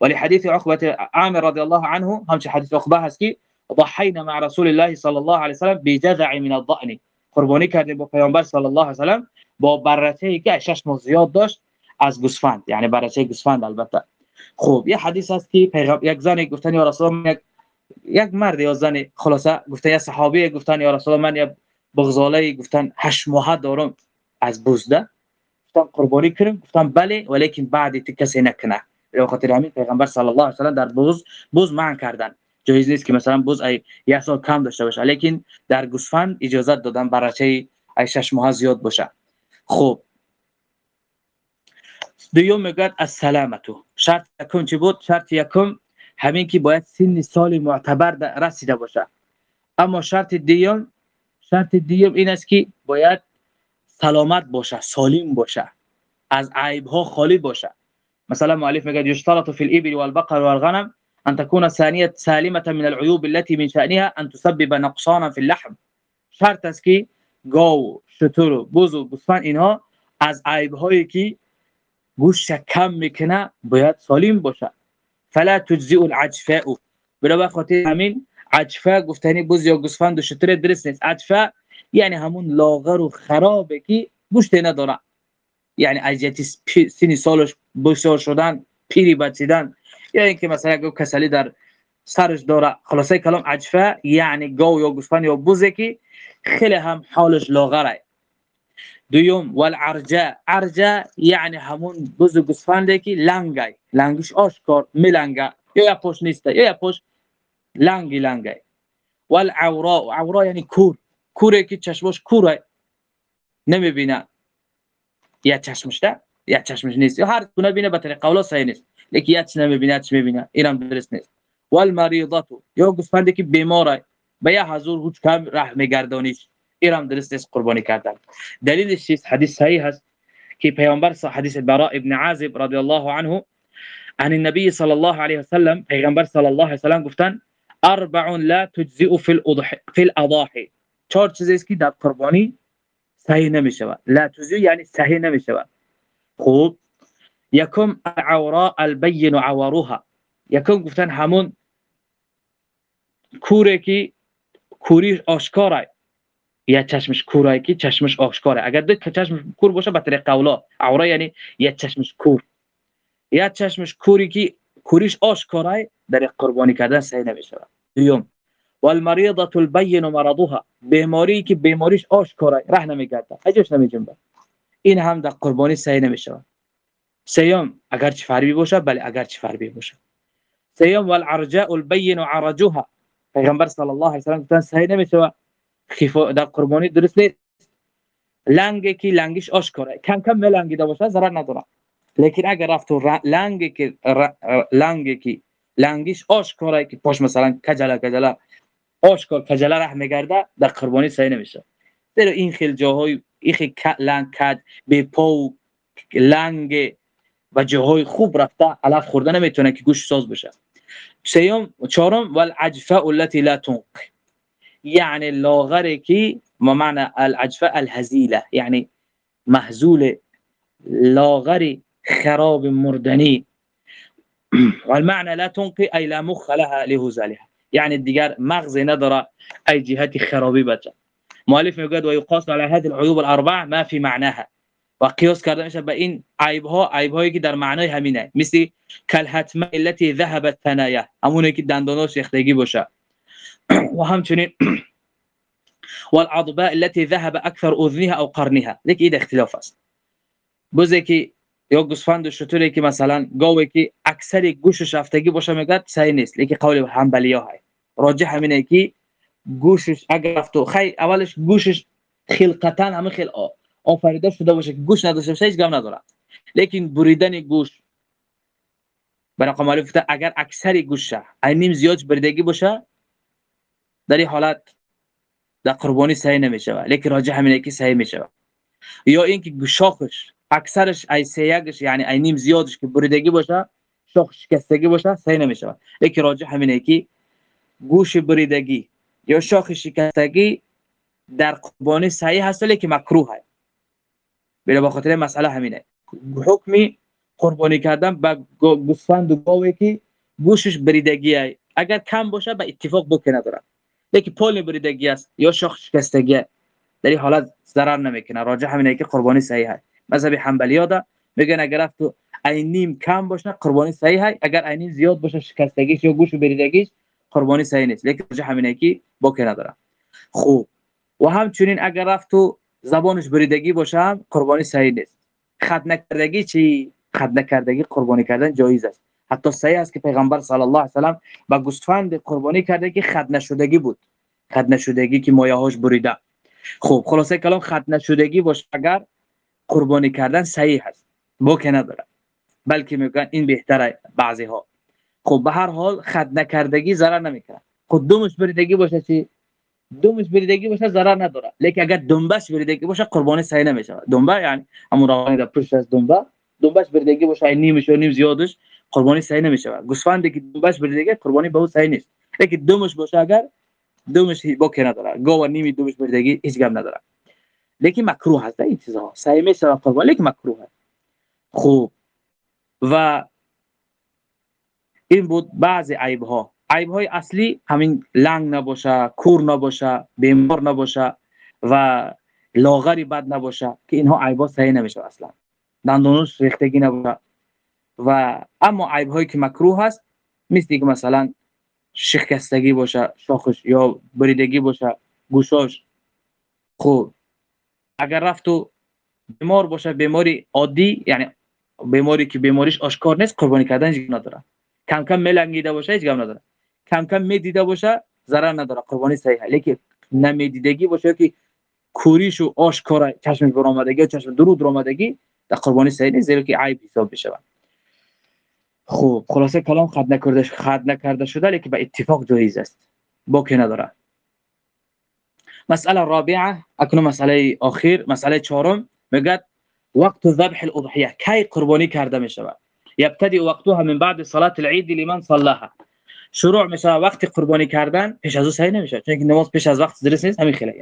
ولی حدیث عقبه عامر رضی الله عنه همچه حدیث عقبه هست که ضحینا مع رسول الله صلی الله علیه و سلم بجذع من الضأن. قربانی کردیم با پیامبر صلی الله علیه و سلم با برچه ای که شش زیاد داشت از گوسفند یعنی برچه گوسفند البته. خوب یه حدیث هست که پیغمبر یک زنی گفتن یا رسول الله یک مرد یا زن خلاصه گفتن یا صحابی گفتن یا رسول من یا بغزاله گفتن هشت ماه دارم از بوزده گفتن قربانی کنیم گفتن بله ولیکن بعد تی کسی نکنه. به خاطر همین پیغمبر صلی الله علیه و سلم در بوز بوز منع کردن جایز نیست که مثلا بوز ای یک سال کم داشته باشه لیکن در گوسفند اجازه دادن برای ای شش ماه زیاد باشه خوب دیوم میگه السلامتو شرط یکم چی بود شرط یکم همین که باید سن سال معتبر رسیده باشه اما شرط دیوم شرط دیوم این است که باید سلامت باشه سالم باشه از عیب ها خالی باشه مثلا مؤلف میگه یشترط فی الإبل والبقر والغنم أن تكون ثانية سالمة من العيوب التي من شأنها أن تسبب نقصانا في اللحم. شرط است که گاو شتر و گوسفند اینها از عیب هایی که گوشت کم میکنه باید سالم باشه. فلا تجزئ العجفاء. بلا خاطر همین عجفه گفتنی بز یا گوسفند و شتر درست نیست. عجفه یعنی همون لاغر و خرابه که گوشت نداره. یعنی اجیتی سینی سالش بسیار شدن پیری بچیدن. یا اینکه مثلا گو کسلی در سرش داره خلاصه کلام عجفه یعنی گاو یا گوسفند یا بوزه که خیلی هم حالش لاغره. دوم والعرجه. عرجه یعنی همون بز گوسفنده که لنگه. لنگش آشکار ملنگه یا یا پوش نیسته یا یا پوش لنگی لنگه. والعورا. عورا یعنی کور. کوره که چشمش کوره. نمی‌بینه. یا چشمش ده یا چشمش نیست. یا هر گونه بینه به طریق قولا صحیح نیست. لیکن یا چی نمی‌بینه چی می‌بینه اینم درست نیست. والمریضه یا گوسفندی که بیماره به یه حضور هیچ کم راه میگردانیش اینم درست نیست قربانی کردن. دلیلش چیست؟ حدیث صحیح هست که پیامبر حدیث براء ابن عازب رضی الله عنه عن النبي صلى الله عليه وسلم پیغمبر صلی الله علیه وسلم گفتن اربع لا تجزئ في الاضحى في الاضاحي چهار چیزی است که در قربانی صحیح نمیشه لا تجزئ یعنی صحیح نمیشه خوب یکم عوراء البين عورها یکم گفتن همون کوره که کوری آشکاره. یا چشمش کورایی که چشمش آشکاره. اگر دو چشمش کور باشه به طریق قولا. عوره یعنی یا چشمش کور. یا چشمش کوری که کوریش آشکاره در قربانی کردن صحیح نمیشه دوم والمریضه البین مرضها. بیماری که بیماریش آشکاره راه نمیگرده اجاش نمیجنبه این هم در قربانی صحیح نمیشه سیوم اگر چه فربی باشه؟ بله اگر چه فربی باشه. سیوم والعرجاء البین عرجها پیغمبر صلی الله علیه و سلم گفتن صحیح نمیشه خیفا در قربانی درست نیست. لنگی که لنگش آشکاره. کم کم ملنگیده باشه ضرر نداره. لیکن اگر رفت تو لنگی که لنگی که لنگش آشکاره که پاش مثلا کجلا کجلا آشکار کجلا راه میگرده در قربانی صحیح نمیشه. در این خیل جاهای این خیل لنگ کد به پا لنگ و جاهای خوب رفته علف خورده نمی‌تونه که گوش ساز بشه. سیوم چهارم والعجفه التي لا تنق يعني لاغره کی ما معنى العجفه الهزيله يعني مهزول لاغر خراب مردني والمعنى لا تنقي اي لا مخ لها لهزالها يعني دیگر مغز نداره اي جهت خرابی بچه. مؤلف میگه و یقاس على هذه العيوب الاربع ما في معناها. و قیاس کرده میشه به این عیب ها عیب مثل حتمه التي ذهبت ثنايا همونی که دنداناش ریختگی باشه. و همچنین والعضباء التي ذهب أكثر اذنها أو قرنها. لك اید اختلاف است. بوزه که یا گوسفند شطوری که مثلا گاوی که اکثر گوشش رفتگی باشه میگه صحیح نیست. لیکن قول حنبلی ها راجح همینه که گوشش اگر رفت خی اولش گوشش خلقتا همه خیل آفریده شده باشه که گوش نداشته باشه هیچ گم نداره. لیکن بریدن گوش برای قمالی اگر اکثر گوشه اینیم زیاد بریدگی باشه در این حالت در قربانی صحیح نمیشه لیکن راجع همینه که صحیح میشه یا اینکه شاخش اکثرش ای سیگش یعنی ای نیم زیادش که بریدگی باشه شاخ شکستگی باشه صحیح نمیشه لیکن راجع همینه که گوش بریدگی یا شاخ شکستگی در قربانی صحیح هست لیکن مکروه است بله با خاطر مسئله همینه. حکمی قربانی کردن با گوسفند و گاوی که گوشش بریدگی اگر کم باشه به اتفاق بکنه نداره. لیکن پول بریدگی است یا شاخ شکستگی در این حالت ضرر نمی‌کنه. راجع همینه که قربانی صحیح است مذهب حنبلی ها میگن اگر تو اینیم کم باشه قربانی صحیح است اگر اینیم زیاد باشه شکستگیش یا گوش بریدگیش قربانی صحیح نیست. لیکن راجع همینه که نداره خوب. و همچنین اگر رفت تو زبانش بریدگی باشه قربانی صحیح نیست. خط نکردگی چی؟ خط نکردگی قربانی کردن جایز است. حتی صحیح است که پیغمبر صلی الله علیه و سلام با گوسفند قربانی کرده که خط نشدگی بود. خط نشدگی که مایه‌هاش بریده. خب خلاصه کلام خط نشدگی باشه اگر قربانی کردن صحیح است که نداره بلکه میگن این بهتره بعضی ها خب به هر حال خط نکردگی ضرر نمی‌کنه. خود دومش بریدگی باشه چی؟ دومش بریدگی باشه ضرر نداره. لیکن اگر دنبش بریدگی باشه قربانی صحیح نمیشه. دنبه یعنی همون روانی در پشت از دنبه دنبش بریدگی باشه نیمش و نیم زیادش قربانی صحیح نمیشه. گوسفندی که دنبش بریدگی قربانی به صحیح نیست. لیکن دومش باشه اگر دومش که نداره. گاو نیمی دومش بریدگی هیچ گم نداره. لیکن مکروه هست این چیزها. صحیح میشه قربانی لیکن مکروه هست. خوب. و این بود بعضی عیب ها عیب های اصلی همین لنگ نباشه کور نباشه بیمار نباشه و لاغری بد نباشه که اینها عیب ها صحیح نمیشه اصلا. دندونش ریختگی نباشه. و اما عیب هایی که مکروه هست مثل که مثلا شکستگی باشه شاخش یا بریدگی باشه گوشاش. خوب اگر رفت و بیمار باشه بیماری عادی یعنی بیماری که بیماریش آشکار نیست قربانی کردن هیچ نداره کم کم ملنگیده باشه هیچ نداره. کم کم می‌دیده باشه ضرر نداره. قربانی صحیحه لیکن نمیدیدگی باشه که کوریش و آشکار چشم برآمدگی چشم درود برآمدگی در قربانی صحیح نیست زیرا که عیب حساب بشه خوب خلاصه کلام خط نکرده خط نکرده شده لیکن به اتفاق جایز است. با نداره. مسئله رابعه اکنون مسئله آخر مسئله چهارم. میگه وقت ذبح الاضحیه کی قربانی کرده می شود یبتدی وقتها من بعد صلاه العید لمن صلاها. شروع میشه وقت قربانی کردن پیش از او صحیح نمیشه چون نماز پیش از وقت درست نیست همین خیلی.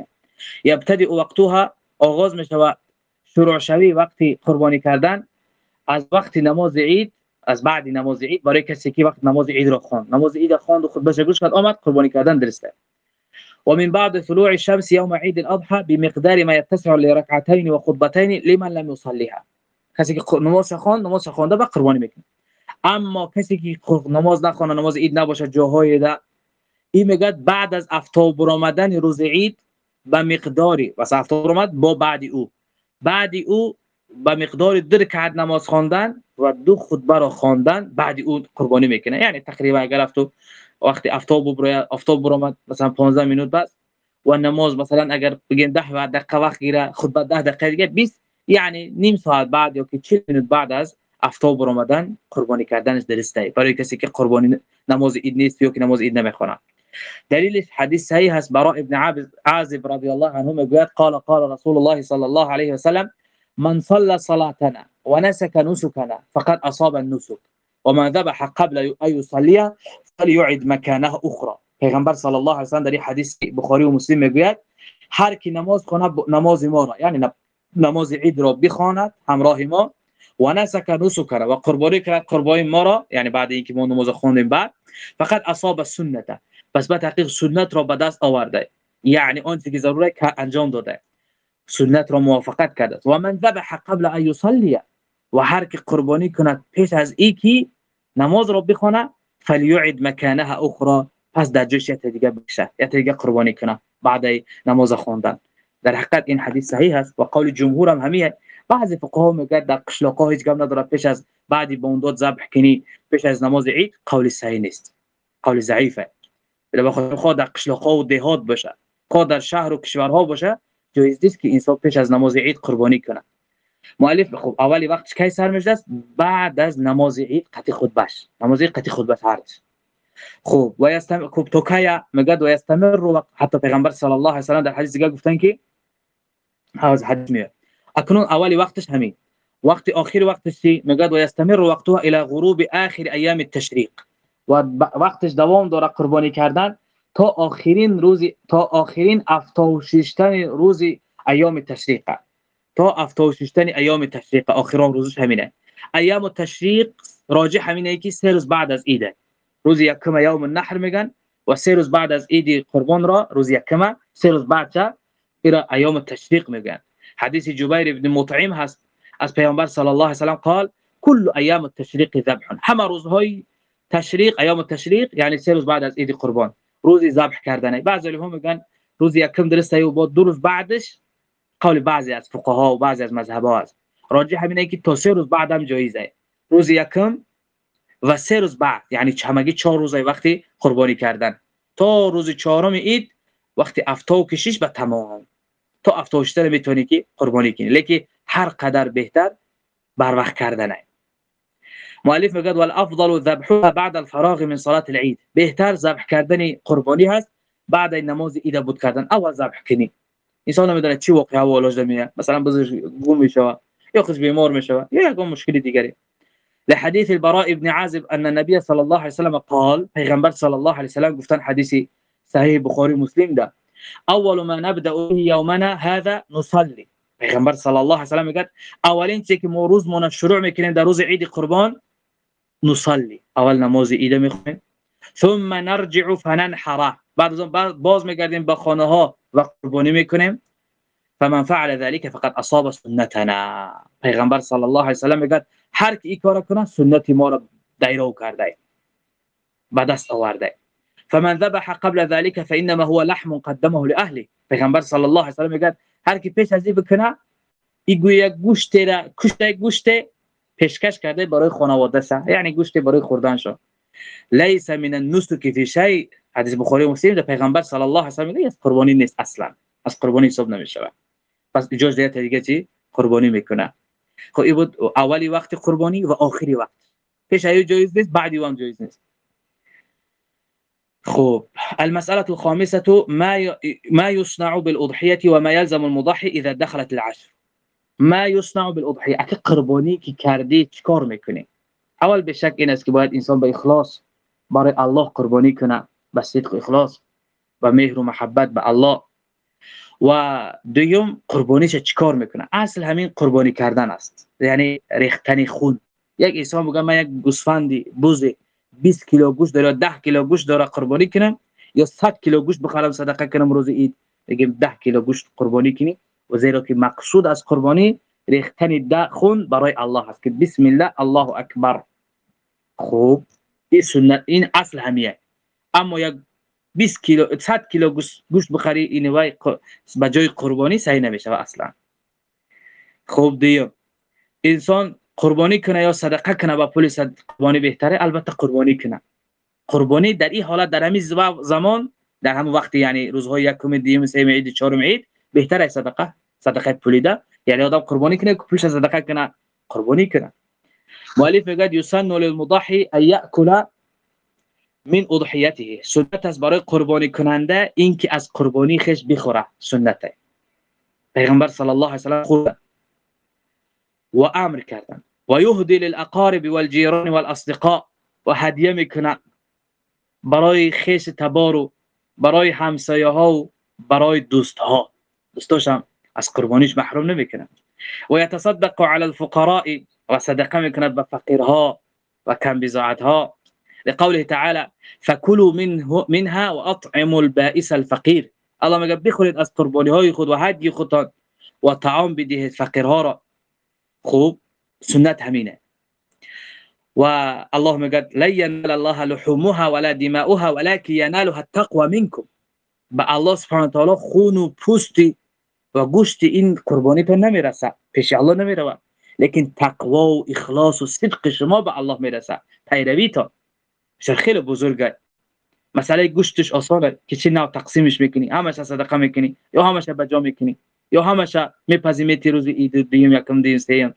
یبتدی وقتها آغاز میشه شروع شوی وقتی قربانی کردن از وقت نماز عید از بعد نماز عید برای کسی که وقت نماز عید را خواند. نماز عید خواند و خطبه گوش کرد آمد قربانی کردن درسته. ومن بعد طلوع الشمس يوم عيد الأضحى بمقدار ما يتسع لركعتين وخطبتين لمن لم يصليها. کسی که نماز خواند نماز خوانده به قربانی می‌کنه. اما کسی که نماز نخوانه نماز عید نباشه جاهای ده این میگه بعد از افتاب برآمدن روز عید به مقداری و افتاب با بعد او. بعد او به مقدار دو نماز خواندن و دو خطبه را خواندن بعد او قربانی می‌کنه. یعنی تقریبا اگر افتو وقتی افتاب برای افتاب برآمد مثلا 15 منوت بعد و نماز مثلا اگر بگیم 10 دقیقه وقت گیره خطبه 10 دقیقه دیگه 20 یعنی نیم ساعت بعد یا که 40 منوت بعد از افتاب برآمدن قربانی کردنش درسته برای کسی که قربانی نماز عید نیست یا که نماز عید نمیخونه. دلیل حدیث صحیح است براء ابن عازب رضی الله عنه میگوید قال قال رسول الله صلی الله علیه و سلم من صلى صلاتنا ونسك نسكنا فقد اصاب النسك ومن ذبح قبل أن يصلي فليعد مكانه اخرى پیغمبر صلی الله علیه و سلم در حدیث بخاری و مسلم می‌گوید هر کی نماز کنه نماز ما را یعنی نماز عید را بخواند همراه ما و نسک نسک و قربانی کرد قربانی ما را یعنی بعد اینکه ما نماز خوندیم بعد فقط اصاب سنت پس به تحقیق سنت را به دست آورده. یعنی چیزی که ضروره که انجام داده. سنت را موافقت کرده. و من ذبح قبل ان يصلي و هر کی قربانی کند پیش از اینکه نماز را بخونه فلیعد مکانها أخرى. پس در جوش یت دیگه بکشه یت دیگه قربانی کنه. بعد نماز خوندن. در حقیقت این حدیث صحیح است و قول جمهور هم همیه بعضی فقها میگه در قشلاقا هیچ گم نداره پیش از بعدی بونداد ذبح کنی پیش از نماز عید قول صحیح نیست. قول ضعیفه. بلا بخاطر خود در قشلاقا و دهات باشه. خود در شهر و کشورها باشه. جایز نیست که انسان پیش از نماز عید قربانی کنه. مؤلف خب اولی وقت کی سر میشه است بعد از نماز عید قطی خطبهش نماز عید قطی خطبه هرچ خب و یستمر خب تو کیا؟ میگه و یستمر حتی پیغمبر صلی الله علیه و سلم در حدیث دیگه گفتن که از حدیث میاد اکنون اولی وقتش همین. وقت آخر وقتش میگه و یستمر وقتها الى غروب آخر ایام التشریق. و وقتش دوام داره قربانی کردن تا آخرین روز تا آخرین افتاو ششتن روز ایام تشریق تا افتاو ششتن ایام تشریق. آخرام روزش همینه. ایام التشریق راجع همینه که سه روز بعد از عیده. روز یکم یوم النحر میگن و سه روز بعد از عید قربان را روز یکم سه روز بعد ایرا ایام التشریق میگن. حدیث جبیر ابن مطعم هست. از پیامبر صلی الله علیه و سلم قال كل ایام التشریق ذبح همه روزهای تشریق ایام التشریق یعنی سه روز بعد از عید قربان. روزی ذبح کردن بعضی علما میگن روز یکم درسته و با دو روز بعدش قول بعضی از فقها و بعضی از مذهب‌ها است راجع همینه که تا سه روز بعدم جایزه روز یکم و سه روز بعد یعنی چمگی چهار روز وقتی قربانی کردن. تا روز چهارم عید وقتی افتا و کشیش به تمام. تا افتا می‌تونی که قربانی کنی. لیکن هر قدر بهتر بر وقت کردنه مؤلف میگه ول افضل ذبحها بعد الفراغ من صلاه العید. بهتر ذبح کردن قربانی هست بعد نماز عید بود کردن. اول ذبح کنی. إنسان نمیدونه چی واقعا ولاج میاد مثلا بزرگ گم میشه یا خود بیمار میشه یا یک مشکل دیگری لحديث البراء بن عازب أن النبي صلى الله عليه وسلم قال پیغمبر صلى الله عليه وسلم گفتن حديث صحيح بخاري مسلم ده. اول ما نبدأ به يومنا هذا نصلي. پیغمبر صلی الله علیه و سلم میگه اولین چیزی که ما روز ما شروع میکنیم در روز عید قربان نصلي. اول نماز ایده میخونیم. ثم نرجع فننحره بعد از بعد باز میگردیم به خانه ها و قربانی می‌کنیم. فمن فعل ذلك فقد اصاب سنتنا. پیغمبر صلی الله علیه و سلم میگه هر کی این کارو کنه سنت ما را دایره کرده. به دست آورده. فمن ذبح قبل ذلك فانما هو لحم قدمه لاهله پیغمبر صلی الله علیه و سلم میگه هر کی پیش از این بکنه این گویا گوشت را کشته گوشت پیشکش کرده برای خانواده سه. یعنی گوشت برای خوردن شو. ليس من النسك في شيء حدیث بخاری و مسلم پیغمبر صلی الله علیه و سلم میگه قربانی نیست اصلا. از قربانی حساب نمیشه پس اجازه دیگه چی؟ قربانی می‌کنه. خب این بود اولی وقت قربانی و آخری وقت. پیش ایو جایز نیست بعدی هم جایز نیست. خب المسألة الخامسة ما ما يصنع بالأضحية وما يلزم المضحي إذا دخلت العشر. ما يصنع بالأضحية اگه قربانی که کردی چیکار می‌کنی؟ اول به شک این است که باید انسان به اخلاص برای الله قربانی کنه. به صدق اخلاص و مهر و محبت به الله. و دوم قربانیش چیکار می‌کنه؟ اصل همین قربانی کردن است. یعنی ریختن خون. یک انسان میگه من یک گوسفندی بوزی 20 کیلو گوشت داره 10 کیلو گوشت داره قربانی کنم یا 100 کیلو گوشت بخرم صدقه کنم روز عید. بگیم 10 کیلو گوشت قربانی کنی. و زیرا که مقصود از قربانی ریختن ده خون برای الله است که بسم الله الله اکبر. خوب. این سنت این اصل همیه. اما یک 20 کیلو 100 کیلو گوشت بخری این وای به جای قربانی صحیح نمیشه اصلا. خوب دیگه انسان قربانی کنه یا صدقه کنه با پول قربانی بهتره؟ البته قربانی کنه. قربانی در این حالت در همین زمان در همون وقت یعنی روزهای یکم دیم سوم عید چهارم عید بهتره صدقه. صدقه پولیده. یعنی آدم قربانی کنه پولش صدقه کنه قربانی کنه. مؤلف میگه یسن للمضحی ان یاکل من اضحیته. سنت است برای قربانی کننده اینکه از قربانی خش بخوره. سنته پیغمبر صلی الله علیه و سلم و امر کردن. و یهدی للاقارب والجیران والاصدقاء. و هدیه می‌کنه برای خیش تبارو برای همسایه ها و برای دوست ها. دوستاش هم از قربانیش محروم نمی‌کنه و یتصدق علی الفقراء و صدقه می‌کنه به فقیرها و کم ها لقوله تعالى فكلوا منه منها وأطعموا البائس الفقير. الله میگه بخورید از قربانی های خود و هدی خودتان و طعام بدهید فقیرها را خوب. سنت همینه و الله میگه لا ينال الله لحومها ولا دماؤها ولكن ينالها التقوى منكم. به الله سبحانه و تعالی خون و پوست و گوشت این قربانی پر نمیرسه پیش الله نمیره لیکن تقوا و اخلاص و صدق شما به الله میرسه پیروی تا خیلی بزرگه. مسئله گوشتش آسانه که چه نوع تقسیمش میکنی همش صدقه میکنی یا همش بجا میکنی یا همش میپذیمی روز عید دویم یکم دیم سیم.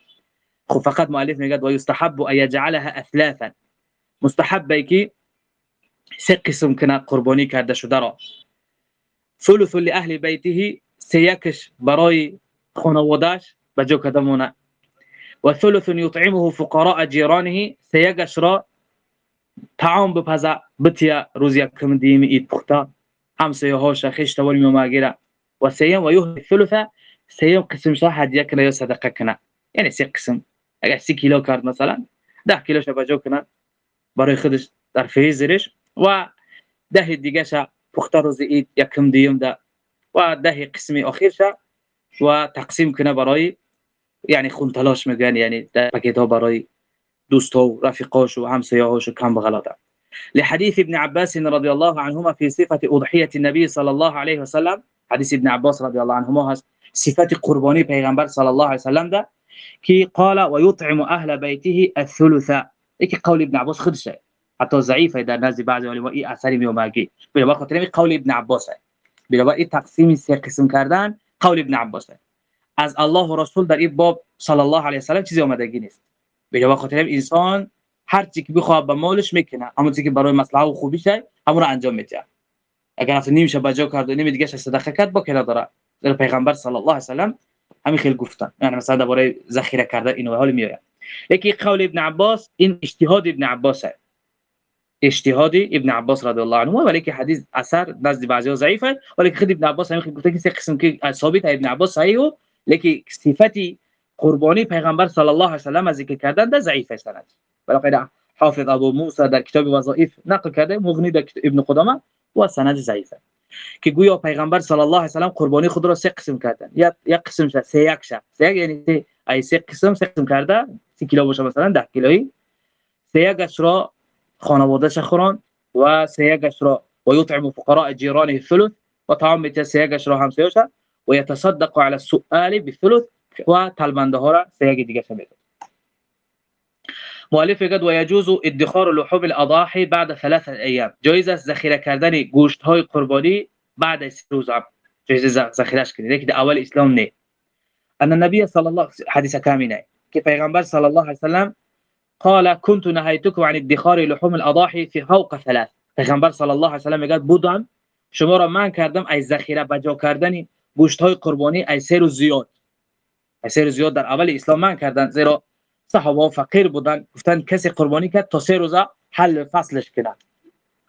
خب فقط مؤلف میگه و یستحب ان یجعلها اثلاثا مستحب که سه قسم کنه قربانی کرده شده را. ثلث لأهل بیته سیکش برای خانوادهش بجا کدمونه و ثلث یطعمه فقراء جیرانه سیکش را طعام بپزه بتیا روز یکم دیم اید پخته. همسایه هاش خشت و میومگیره و سیم و یه ثلثه. سیم قسم شا هدیه کنه یا صدقه کنه. یعنی سه قسم. اگر سی کیلو کرد مثلا ده کیلوش بجا کنه. برای خودش در فریزرش و ده دیگه شا پخته روز اید یکم دیم ده. و ده قسم آخرش و تقسیم کنه برای یعنی خون تلاش دوسته و رفیقاش و همسایه‌هاش كان بغلطه لحديث ابن عباس رضي الله عنهما في صفة أضحية النبي صلى الله عليه وسلم. حديث ابن عباس رضي الله عنهما صفت قرباني پیغمبر صلى الله عليه وسلم ده كي قال ويطعم أهل بيته الثلث يكي قول ابن عباس خدشه حتى ضعيفه در نزد بعض علماء این اثری میومگی بلا خاطر قول ابن عباس؟ بلا این تقسیم سه قسم کردن؟ قول ابن عباس. از الله و رسول در این باب صلی الله علیه و سلم چیزی اومدگی نیست. به خاطر انسان هر چی که بخواد به مالش می‌کنه اما چیزی که برای مصلحت و خوبیشه همون رو انجام میده. اگر اصلا نمیشه بجا کرد و نمی دیگه صدقه کرد با کنه داره. در پیغمبر صلی الله علیه و سلم همین خیلی گفتن. یعنی مثلا برای ذخیره کرده اینو حال میاد لیکن قول ابن عباس این اجتهاد ابن عباس است اجتهاد ابن عباس رضی الله عنه ولی که حدیث اثر نزد بعضی ضعیفه. ولی خود ابن عباس همین گفته که سه قسم که ثابت ابن عباس صحیح لیکن صفتی قربانی پیغمبر صلی الله علیه و سلم ذکر کردن ده ضعیف است ولی حافظ ابو موسی در کتاب وظایف نقل کرده مغنی در ابن قدامه و سند ضعیفه. که گویا پیغمبر صلی الله علیه و سلام قربانی خود را سه قسم کردن. یا یک قسم سه یک شه سه یعنی سه ای سه قسم سه قسم کرده 30 کیلو باشه مثلا 10 کیلویی. سه یکش را خانوادهش خوران و سه یکش را و یطعم فقراء جیرانه الثلث و طعام سه یکش را همسایه‌اش و یتصدق على السؤال بالثلث و طلبنده ها را سه یک دیگه میده مؤلف قد ويجوز ادخار لحوم الاضاحي بعد ثلاثه ايام جایز است ذخیره کردن گوشت های قربانی بعد از روز جایز ذخیرهش کنید که اول اسلام نه. ان النبي صلى الله حديث كامله که پیغمبر صلی الله علیه و سلم قال كنت نهيتكم عن ادخار لحوم الاضاحي في فوق ثلاث. پیغمبر صلی الله علیه و سلم میگه بودم شما را من کردم از ذخیره بجا کردن گوشت های قربانی از سه روز زیاد. سه زیاد در اول اسلام من کردن زیرا صحابه فقیر بودن. گفتن کسی قربانی کرد تا سه روزه حل فصلش کنه.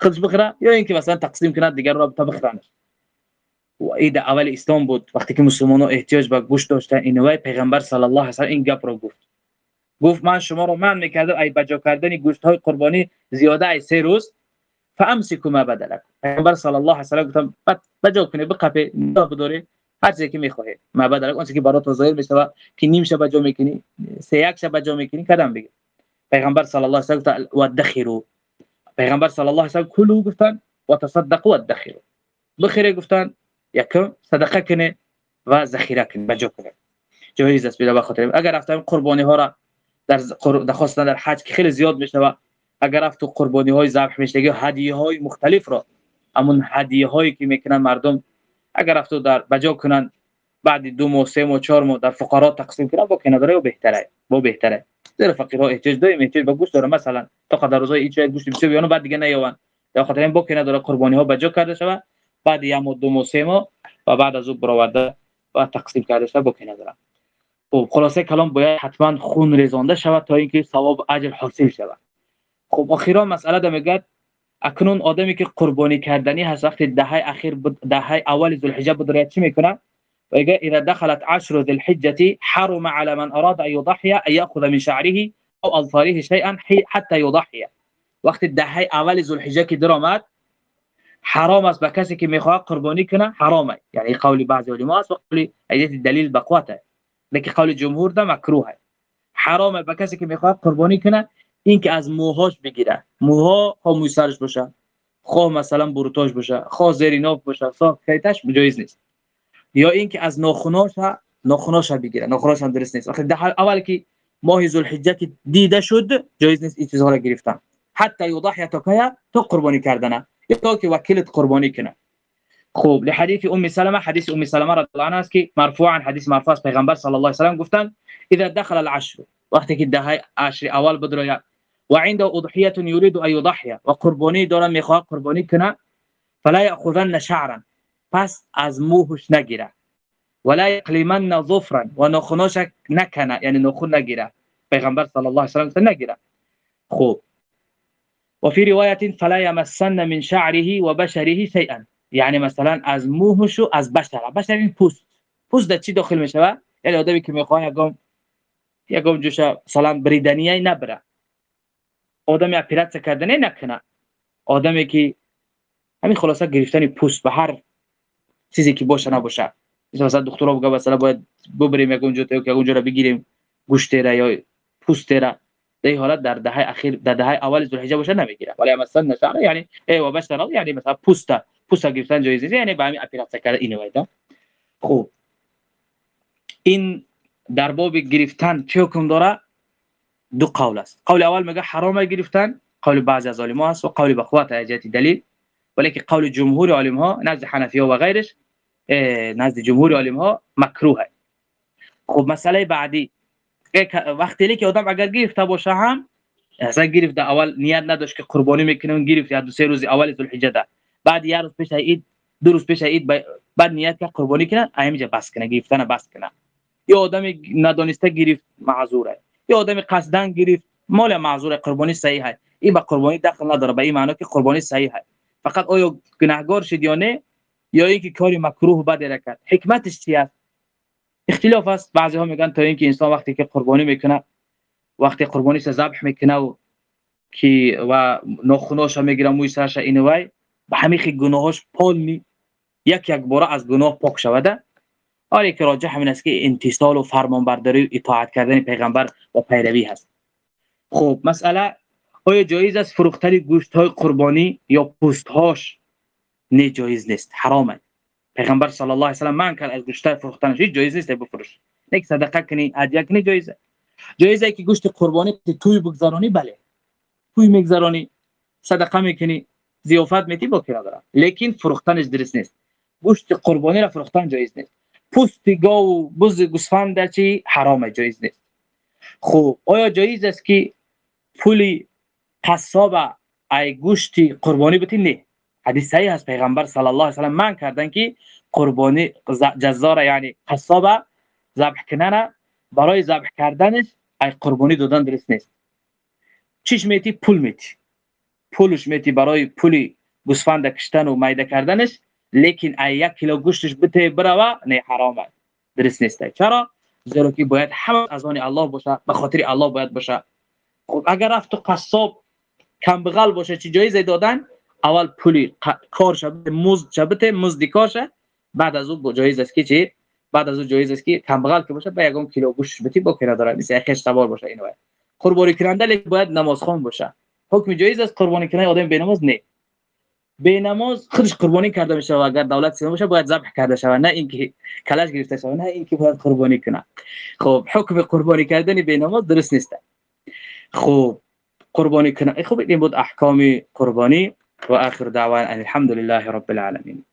خودش بخره یا اینکه مثلا تقسیم کنه دیگر را بخرانش و اید اول اسلام بود. وقتی که مسلمانان احتیاج به گوشت داشتن اینوای پیغمبر صلی الله علیه و این گپ رو گفت. گفت من شما رو من می‌کردم ای بجا کردن گوشت های قربانی زیاده ای سه روز فامسکوا ما بدلک پیغمبر صلی الله علیه و گفتم بجا کنی بقپه بدوری هر چیزی که می‌خواهی ما بدلک اون که برات ظاهر میشه که نیم شب بجا می‌کنی سه یک شب بجا می‌کنی کدام بگی پیغمبر صلی الله علیه و و ادخروا پیغمبر صلی الله علیه و کلوا گفتن و تصدقوا وادخروا بخیره گفتن یکم صدقه کنه و ذخیره کنه بجا کنه. جایز است به خاطر اگر رفتم قربانی ها را در خواستن در حج که خیلی زیاد میشه و اگر رفت قربانی های ذبح میشدگی هدیه های مختلف را همون هدیه هایی که می‌کنن مردم اگر رفت در بجا کنن بعد دو ماه سه ماه چهار ماه در فقرا تقسیم کنن با و بهتره با بهتره. در فقیرها احتیاج داریم احتیاج به گوشت داره. مثلا تا قدر روزای ایچ گوشت بسیار بیانو بعد دیگه نیوان یا خاطر این با کنه داره قربانی ها بجا کرده شود بعد یه ماه دو ماه سه ماه و بعد از او برآورده و تقسیم کرده شود با کنه داره خب خلاصه کلام باید حتما خون ریزانده شود تا اینکه ثواب اجر حاصل شود. خب اخیرا مسئله ده میگه اکنون آدمی که قربانی کردنی هست وقتی دهه اخیر دهه اول ذوالحجه بدره چی می‌کنه؟ ويقول اذا دخلت عشر ذي الحجه حرم على من اراد ان يضحي ان ياخذ من شعره او اظفاره شيئا حتى يضحي. وقت دهه اول ذوالحجه که درآمد حرام است به کسی که می‌خواد قربانی کنه حرامه. یعنی قول بعضی علما است و قول دلیل بقوته. لیکن قول جمهور ده مکروه حرامه به کسی که می‌خواد قربانی کنه این که از موهاش بگیره موها خواه سرش باشه خواه مثلا بروتاش باشه. خواه زیریناف باشه. خواه خیتش جایز نیست. یا اینکه از ناخناش ناخناش بگیره ناخناش هم درست نیست. آخه اول که ماه ذوالحجه که دیده شد جایز نیست این چیزها را گرفتن. حتی یضحی تا که تو قربانی کردنه. یا تا که وکیلت قربانی کنه. خوب لحديث ام سلمة حديث ام سلمة رضي الله عنها اسكي مرفوعا حديث مرفوع پیغمبر صلى الله عليه وسلم گفتن اذا دخل العشر. وقتی که ده عشر اول بدر و عنده أضحية يريد أن يضحي و قربانی داره قربانی کنه فلا يأخذن شعرا. پس از موهش نگیره. ولا يقلمن ظفرا و نخونش نکنه یعنی نخون نگیره. پیغمبر صلی الله علیه و سلم نگیره خوب وفي روايه فلا يمسن من شعره وبشره شيئا یعنی مثلا از موهش و از بشر بشر این پوست. پوست در چی داخل میشه یعنی آدمی که میخواد یگم یگم جوش مثلا بریدنی نبره. آدمی اپراتس کردنی نکنه. آدمی که همین خلاصه گرفتن پوست به هر چیزی که باشه نباشه. مثلا دکترا بگه مثلا باید ببریم یک اونجا تا اونجا رو بگیریم گوشت را یا پوست را. در این حالت در دهه اخیر در دهه اول ذوالحجه باشه نمی‌گیره. ولی مثلا نشانه یعنی ای و بشر یعنی مثلا پوست پوست گرفتن جایز نیست یعنی به همین اپراتس کرده اینو وایدا خوب این در باب گرفتن چه حکم داره؟ دو قول است. قول اول میگه حرام گرفتن قول بعضی از علما است و قول بقوات ایجاتی دلیل. ولی قول جمهور علما نزد حنفی و غیرش نزد جمهور علما مکروه خب مسئله بعدی. وقتی که آدم اگر گرفته باشه هم اصلا گرفت اول نیت نداشت که قربانی می‌کنه گرفت. یا دو سه روز اول ذوالحجه ده بعد یه روز پیش عید دو روز پیش عید بعد نیت که قربانی کنه اینجا بس کنه گرفتن بس کنه. یا آدم ندانسته گرفت معذوره. یا آدم قصدن گرفت. مال معذور قربانی صحیح است این به قربانی دخل نداره به این معنی که قربانی صحیح است فقط آیا گناهگار شد یا نه؟ یا اینکه کاری مکروه بد کرد حکمتش چی است؟ اختلاف است. بعضی ها میگن تا اینکه انسان وقتی که قربانی می‌کنه وقتی قربانی ذبح می‌کنه و که و ناخوناش می‌گیره موی سرش اینوای به همین گناهاش پال می یک یک بار از گناه پاک شوده آره که راجع همین است که انتصال و فرمانبرداری و اطاعت کردن پیغمبر و پیروی هست. خب مسئله آیا جایز است فروختن گوشت های قربانی یا پوست هاش نه جایز نیست. حرامه. پیغمبر صلی الله علیه و سلم من کرد از گوشت فروختنش جایز نیست بفروش. یک صدقه کنی هدیه کنی جایزه جایزه که گوشت قربانی توی بگذرانی بله. توی میگذرانی صدقه می‌کنی ضیافت میتی با کرا داره لیکن فروختنش درست نیست. گوشت قربانی را فروختن جایز نیست. پوست گاو و بز گوسفند در چی؟ حرامه جایز نیست. خب آیا جایز است که پولی قصاب ای گوشت قربانی بتی نه. حدیث صحیح است پیغمبر صلی الله علیه و سلم من کردن که قربانی جزار یعنی قصاب ذبح کنن برای ذبح کردنش ای قربانی دادن درست نیست. چیش میتی؟ پول میتی. پولش میتی برای پولی گوسفند کشتن و میده کردنش لیکن یک کیلو گوشتش بته بروا نه حرامه درست نیست. چرا؟ زیرا که باید همه از آن الله باشه به خاطر الله باید باشه. خب اگر رفت تو قصاب کم بغل باشه چی جایزه دادن؟ اول پولی کار شبه مزد شبه مزد کارشه بعد از او جایز است که چی؟ بعد از او جایز است که بغل که باشه به یکم کیلو گوشت بتی با کرا داره. مثل خش سوار باشه اینو قربانی کننده باید نماز خون باشه. حکم جایز است قربانی کنه آدم به نماز نه. به نماز خودش قربانی کرده میشه و اگر دولت سیمه باشه باید ذبح کرده شود نه اینکه کلاش گرفته شود نه اینکه باید قربانی کنه. خب حکم قربانی کردن به نماز درست نیست. خب قربانی کنه. خب این بود احکام قربانی و آخر دعوان الحمد لله رب العالمين